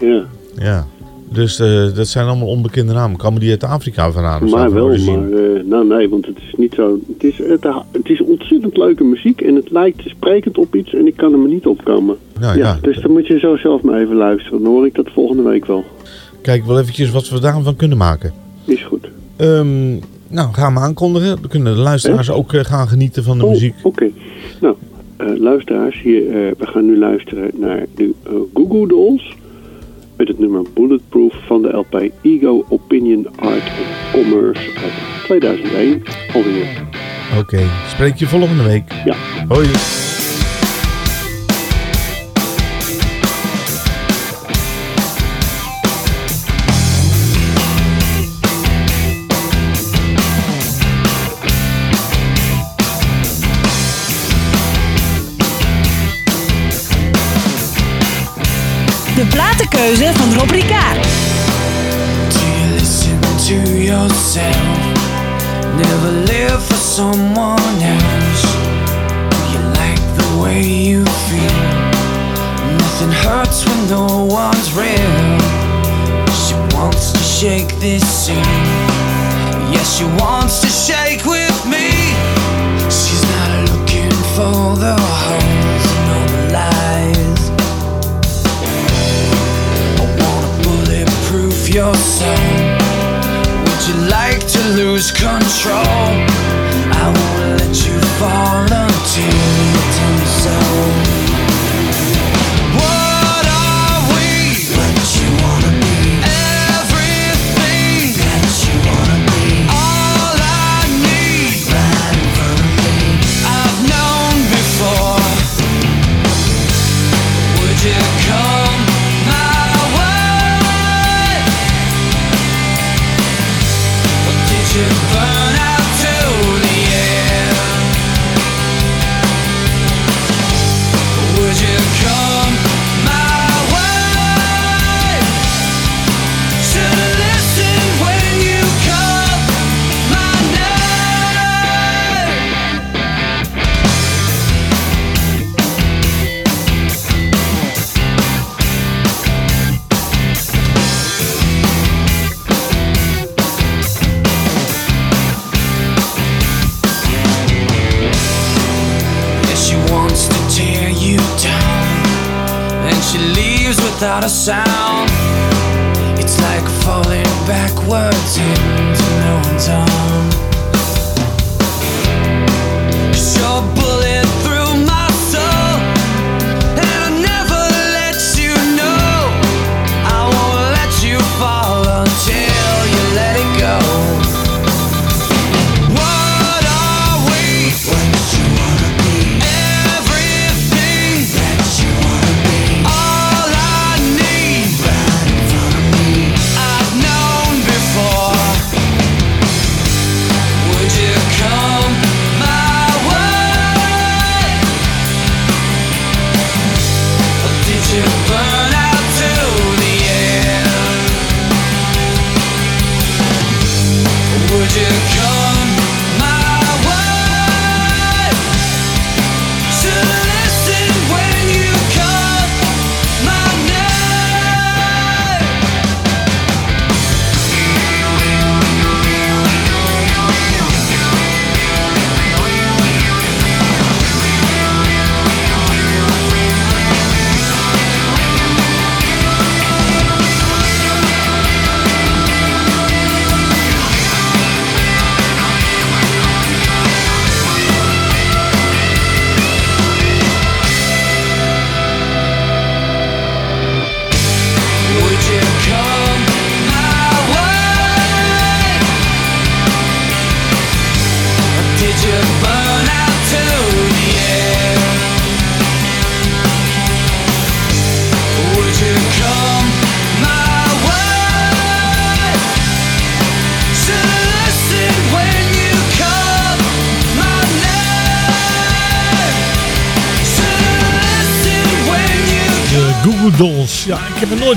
Ja, Ja. Dus eh, dat zijn allemaal onbekende namen. Komen die uit Afrika vandaan? van wel, maar eh, nou nee, want het is niet zo. Het is, het, het is ontzettend leuke muziek en het lijkt sprekend op iets en ik kan er maar niet opkomen. Nou, ja. dus dan moet je zo zelf maar even luisteren. Dan hoor ik dat volgende week wel. Kijk wel eventjes wat we daarvan kunnen maken. Is goed. Ehm, nou, gaan we aankondigen. Dan kunnen de luisteraars ook eh, gaan genieten van de Oh, muziek. Oké. Nou, luisteraars, hier, we gaan nu luisteren naar de Google Dolls. Met het nummer Bulletproof van de LP Ego Opinion Art and Commerce uit 2001 alweer. Oké, spreek je volgende week. Ja. Hoi. Platenkeuze van Rob Ricard. listen to yourself. Never live for someone else. You like the way you feel. Nothing hurts when no one's real. She wants to shake this scene. Yes, she wants to shake with me. She's not looking for the holes your soul. Would you like to lose control? I won't let you fall until you tell me so.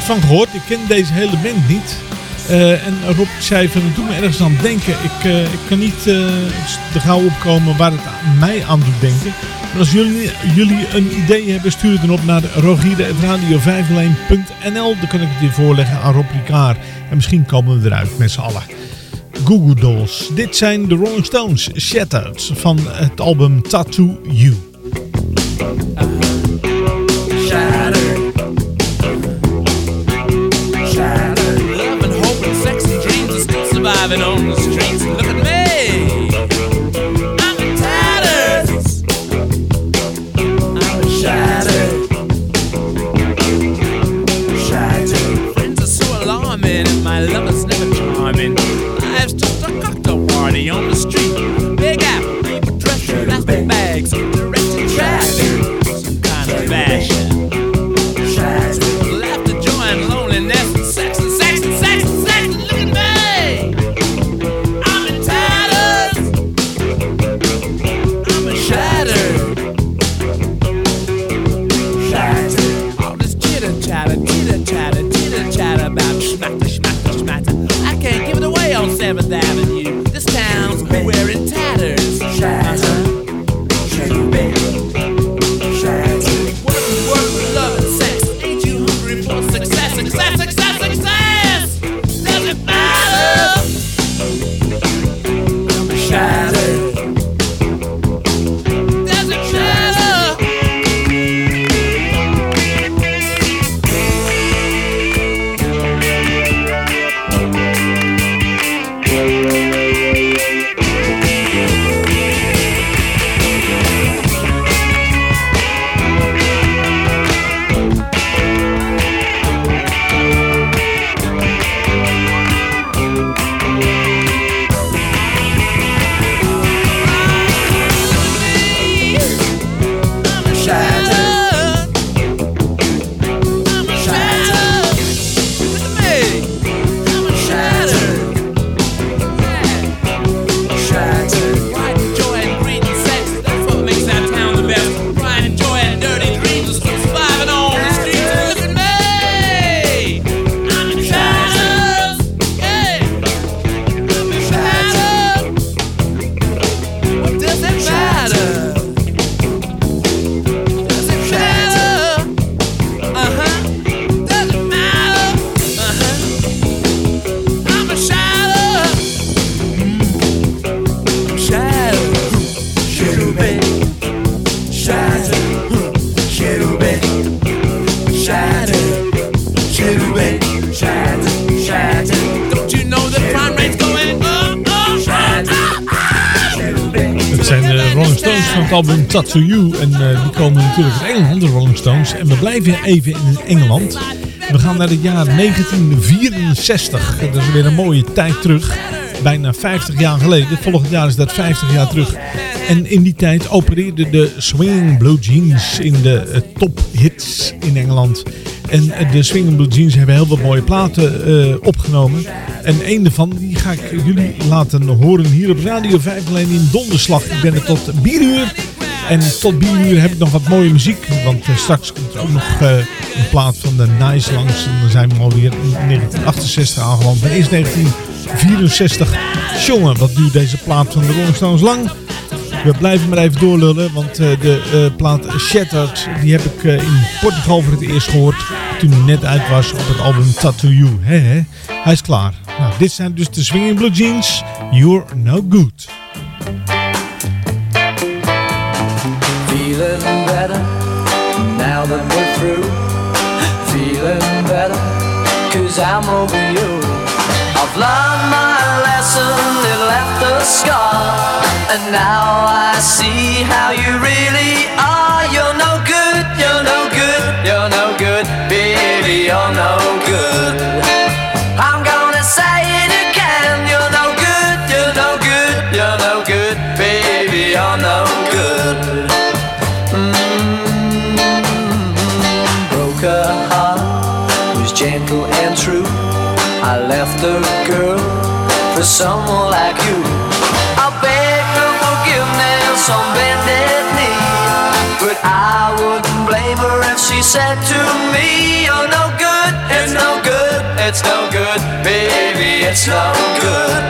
Van gehoord. Ik ken deze hele band niet. Eh, en Rob zei van, het me ergens aan denken. Ik, eh, ik kan niet eh, er gauw opkomen waar het mij aan doet denken. Maar als jullie, jullie een idee hebben, stuur het dan op naar rogierde.radio501.nl. Dan kan ik het weer voorleggen aan Rob Ricard. En misschien komen we eruit met z'n allen. Goo Goo Dolls. Dit zijn de Rolling Stones, Shattered, van het album Tattoo You. Tattoo You. En eh, die komen natuurlijk uit Engeland, de Rolling Stones. En we blijven even in Engeland. We gaan naar het jaar 1964. Dat is weer een mooie tijd terug. Bijna 50 jaar geleden. Volgend jaar is dat 50 jaar terug. En in die tijd opereerden de Swinging Blue Jeans in de eh, tophits in Engeland. En eh, de Swinging Blue Jeans hebben heel wat mooie platen opgenomen. En een daarvan die ga ik jullie laten horen hier op Radio 5 alleen in donderslag. Ik ben er tot 4 uur. En tot 4 uur heb ik nog wat mooie muziek. Want eh, straks komt er ook nog eh, een plaat van de Nice langs. En dan zijn we alweer in 1968 aangeland. Maar eerst 1964. Jongen, wat duurt deze plaat van de Rolling Stones lang? We blijven maar even doorlullen, want eh, de plaat Shattered die heb ik in Portugal voor het eerst gehoord toen hij net uit was op het album Tattoo You. Hij is klaar. Nou, dit zijn dus de Swinging Blue Jeans. You're no good. Cause I'm over you. I've learned my lesson, it left a scar. And now I see how you really are. You're no good, you're no good, you're no good, baby, you're no someone like you. I begged her forgiveness on bended knee, but I wouldn't blame her if she said to me, "You're no good, it's no good, it's no good, baby, it's no good.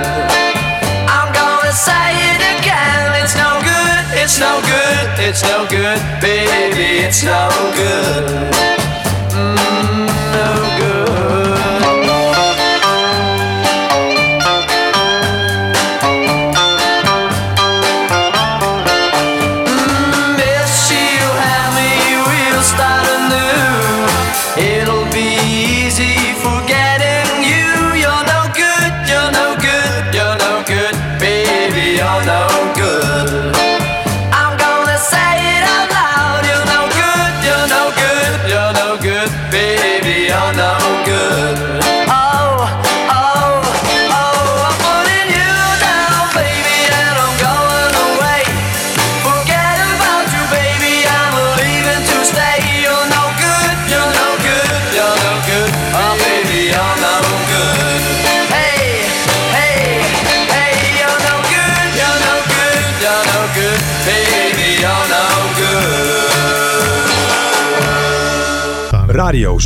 I'm gonna say it again, it's no good, it's no good, it's no good, baby, it's no good. Mm, no good.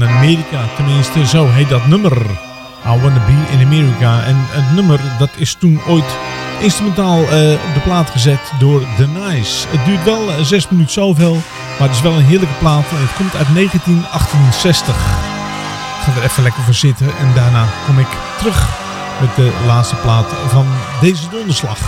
Naar Amerika, tenminste zo heet dat nummer. I Wanna Be in America. En het nummer dat is toen ooit instrumentaal eh, op de plaat gezet door The Nice. Het duurt wel eh, zes minuten zoveel, maar het is wel een heerlijke plaat. Het komt uit 1968. Ik ga er even lekker voor zitten en daarna kom ik terug met de laatste plaat van deze donderslag.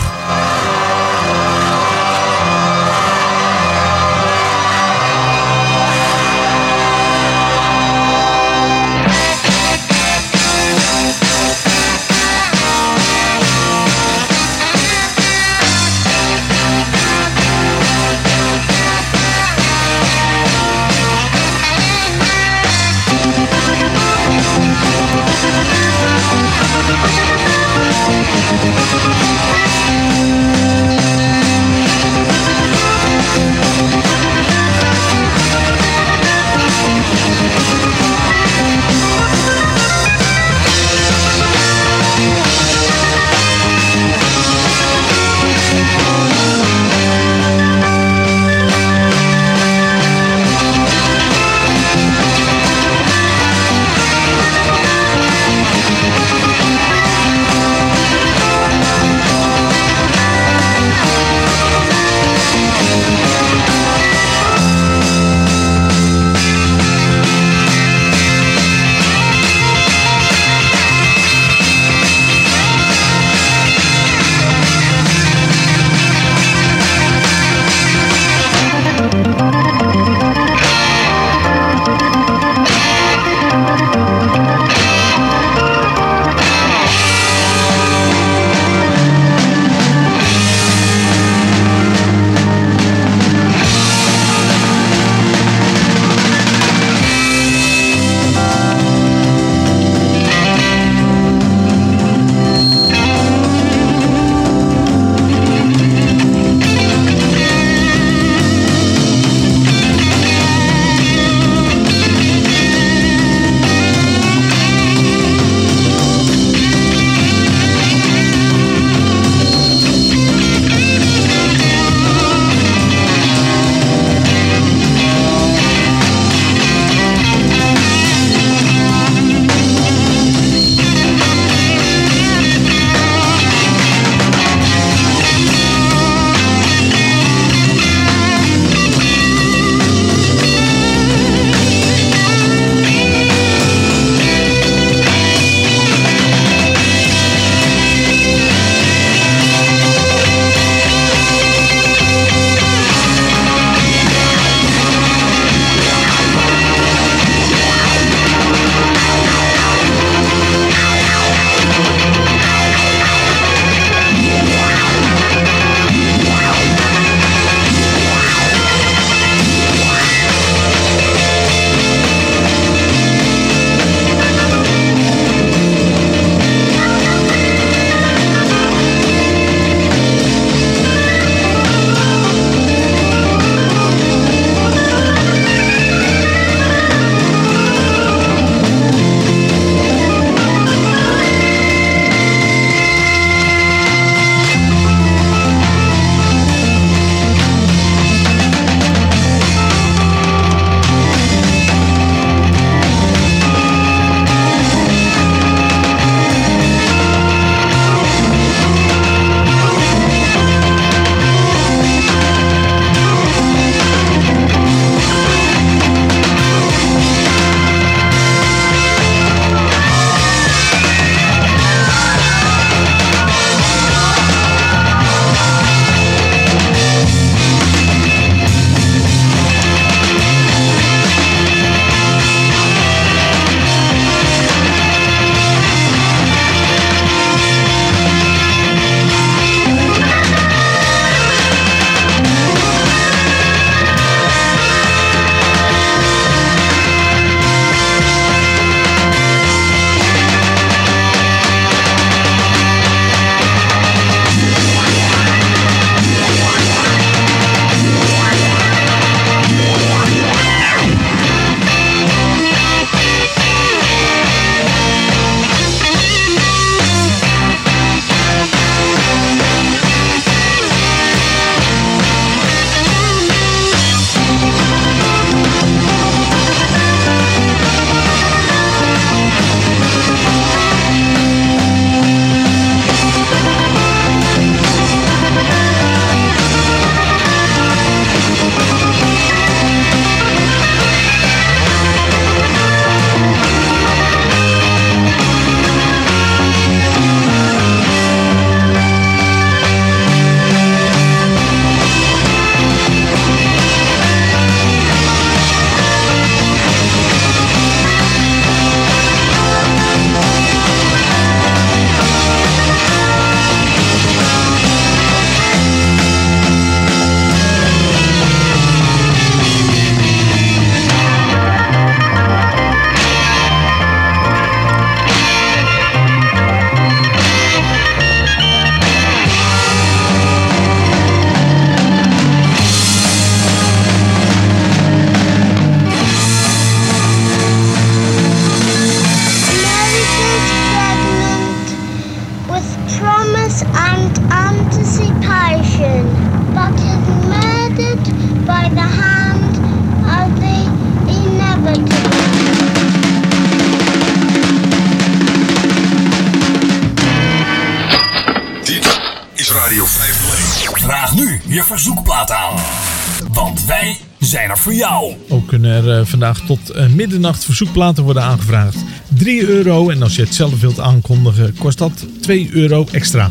Tot eh, middernacht verzoekplaten worden aangevraagd. 3 euro en als je het zelf wilt aankondigen kost dat 2 euro extra.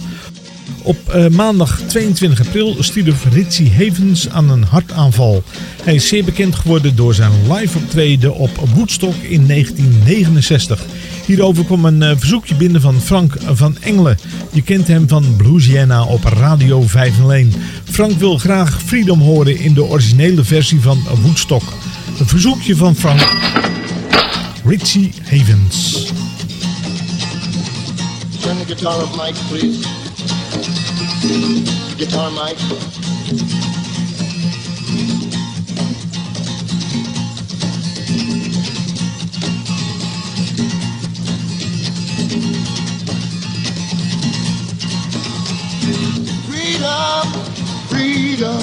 Op eh, maandag 22 april stierf Ritchie Havens aan een hartaanval. Hij is zeer bekend geworden door zijn live optreden op Woodstock in 1969. Hierover kwam een eh, verzoekje binnen van Frank van Engelen. Je kent hem van Bluesiana op Radio 501. Frank wil graag Freedom horen in de originele versie van Woodstock. Een verzoekje van Frank Ritchie Havens. Turn the guitar up, Mike, please. Guitar, Mike. Freedom, freedom,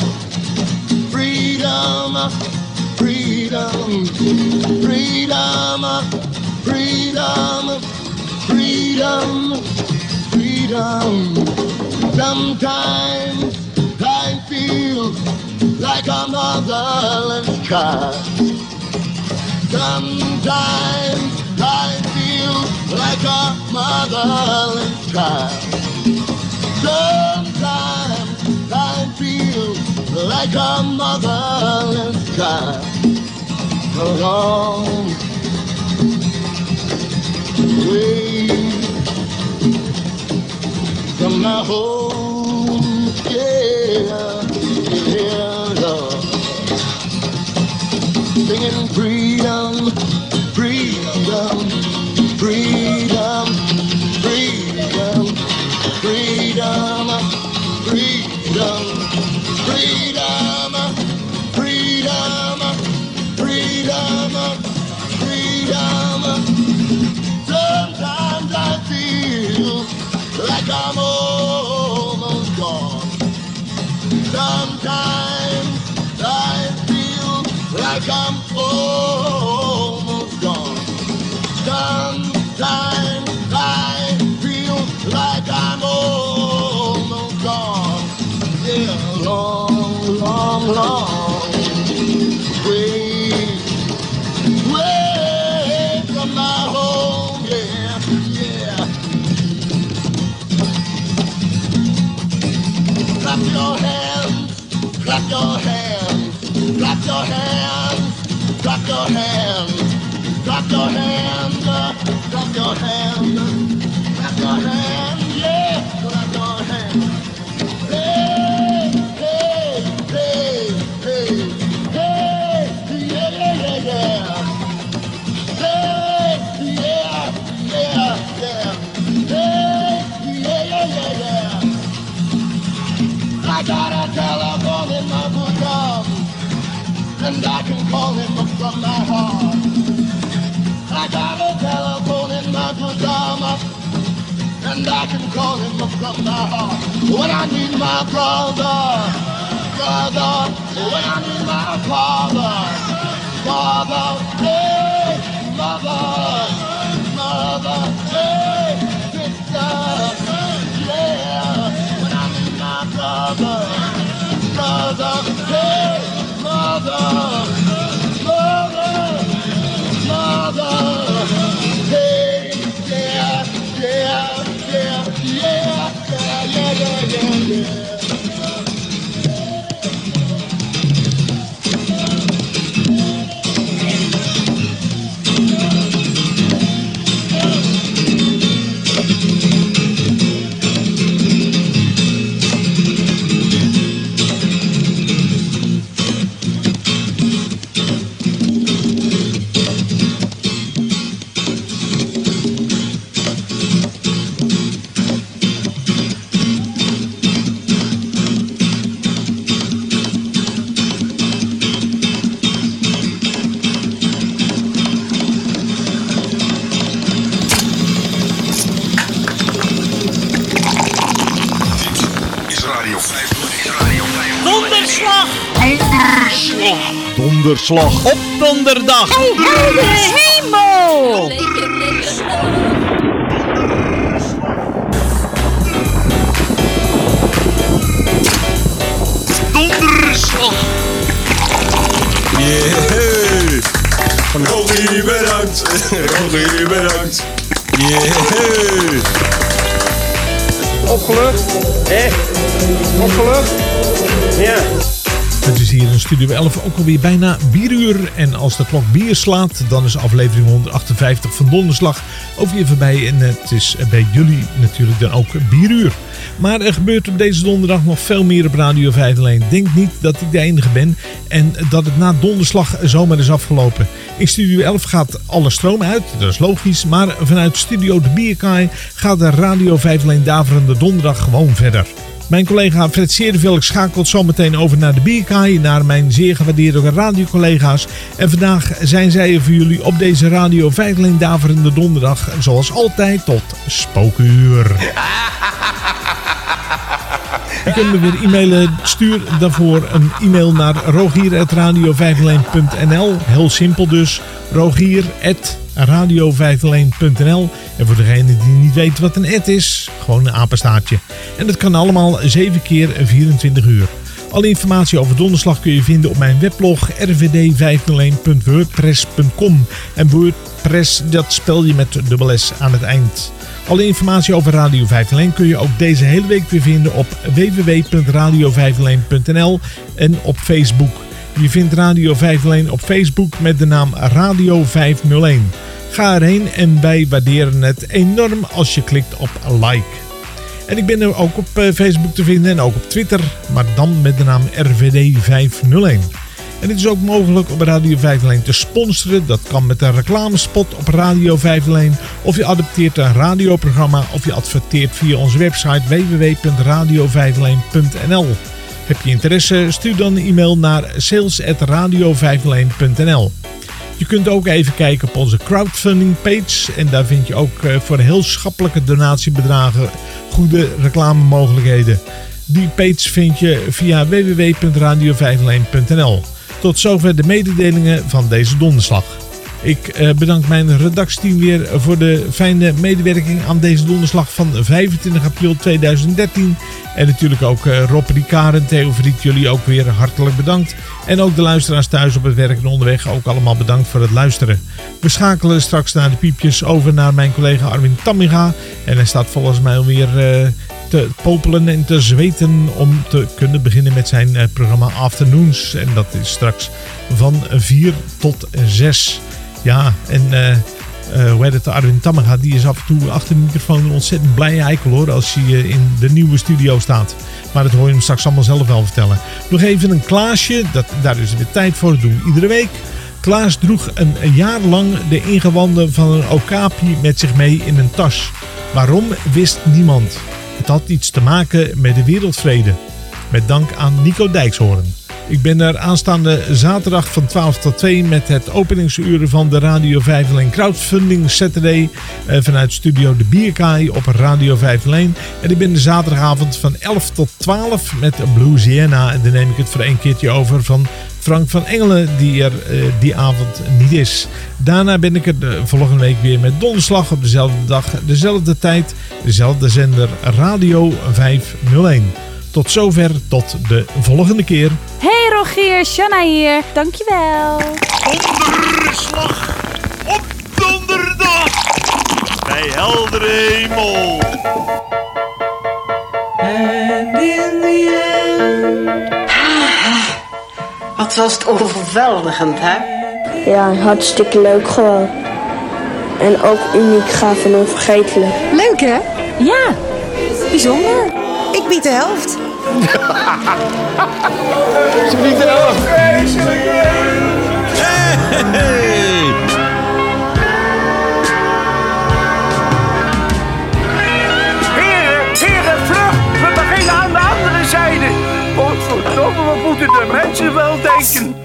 freedom, freedom, freedom, freedom, freedom, freedom. Sometimes I feel like a motherless child. Sometimes I feel like a motherless child. Sometimes I feel like a motherless child. Along way from my home, yeah, yeah, Lord. Singing freedom, I'm almost gone. Sometimes I feel like I'm your hands, uh, clap your hands, and I can call him up from my heart. When I need my brother, brother, when I need my father, father, hey, mother, mother, hey, sister, yeah. When I need my brother, brother, hey, mother, yeah, yeah, Donderslag op donderdag! hemel! donderslag. Yeah. Rogie, bedankt. Rogie, bedankt. Yeah. Opgelucht? Echt? Opgelucht? Ja. Studio 11 ook alweer bijna bieruur. En als de klok bier slaat, dan is aflevering 158 van Donderslag ook weer voorbij. En het is bij jullie natuurlijk dan ook bieruur. Maar er gebeurt op deze donderdag nog veel meer op Radio 5 alleen. Denk niet dat ik de enige ben en dat het na donderslag zomaar is afgelopen. In Studio 11 gaat alle stroom uit, dat is logisch. Maar vanuit Studio de Bierkaai gaat de Radio 5 alleen daverende donderdag gewoon verder. Mijn collega Fred Serenvelk schakelt zometeen over naar de Bierkaai, naar mijn zeer gewaardeerde radiocollega's. En vandaag zijn zij voor jullie op deze Radio 5 alleen daverende donderdag, zoals altijd, tot spookuur. Je kunt me weer e-mailen. Stuur daarvoor een e-mail naar rogier.radio501.nl. Heel simpel dus. rogier.radio501.nl En voor degene die niet weet wat een ad is, gewoon een apenstaartje. En dat kan allemaal 7 keer 24 uur. Alle informatie over donderslag kun je vinden op mijn weblog rvd501.wordpress.com. En WordPress, dat spel je met dubbel S aan het eind. Alle informatie over Radio 501 kun je ook deze hele week weer vinden op www.radio501.nl en op Facebook. Je vindt Radio 501 op Facebook met de naam Radio 501. Ga erheen en wij waarderen het enorm als je klikt op like. En ik ben er ook op eh, Facebook te vinden en ook op Twitter, maar dan met de naam RVD501. En het is ook mogelijk op Radio 501 te sponsoren. Dat kan met een reclamespot op Radio 501. Of je adopteert een radioprogramma of je adverteert via onze website www.radio501.nl. Heb je interesse? Stuur dan een e-mail naar sales.radio501.nl. Je kunt ook even kijken op onze crowdfunding page. En daar vind je ook eh, voor heel schappelijke donatiebedragen goede reclamemogelijkheden. Die page vind je via www.radio501.nl. Tot zover de mededelingen van deze donderslag. Ik eh, bedank mijn redactieteam weer voor de fijne medewerking aan deze donderslag van 25 april 2013. En natuurlijk ook eh, Rob, Ricard en Theo Verriet, jullie ook weer hartelijk bedankt. En ook de luisteraars thuis op het werk en onderweg ook allemaal bedankt voor het luisteren. We schakelen straks naar de piepjes over naar mijn collega Arwin Tamminga. En hij staat volgens mij alweer eh, te popelen en te zweten om te kunnen beginnen met zijn programma Afternoons. En dat is straks van 4 tot 6. Ja, en eh, hoe heet het, Arwin Tamminga, die is af en toe achter de microfoon een ontzettend blije eikel hoor, als hij eh, in de nieuwe studio staat. Maar dat hoor je hem straks allemaal zelf wel vertellen. Nog even een Klaasje, dat, daar is weer tijd voor, dat doen iedere week. Klaas droeg een jaar lang de ingewanden van een okapi met zich mee in een tas. Waarom wist niemand. Het had iets te maken met de wereldvrede. Met dank aan Nico Dijkshoorn. Ik ben er aanstaande zaterdag van 12 tot 2 met het openingsuren van de Radio 501 Crowdfunding Saturday eh, vanuit studio De Bierkaai op Radio 501. En ik ben de zaterdagavond van 11 tot 12 met Blue Sienna. En dan neem ik het voor één keertje over van Frank van Engelen, die er eh, die avond niet is. Daarna ben ik er de volgende week weer met donderslag op dezelfde dag, dezelfde tijd, dezelfde zender Radio 501. Tot zover, tot de volgende keer. Hey Rogier, Shanna hier. Dankjewel. Donderslag op donderdag bij heldere hemel. And in the end. Wat was het overweldigend, hè? Ja, hartstikke leuk gewoon. En ook uniek, gaaf en onvergetelijk. Leuk hè? Ja, bijzonder. Ik bied de helft. Ze biedt er af. Hey! Heren, heren, vlug! We beginnen aan de andere zijde. Godverdomme, wat moeten de mensen wel denken?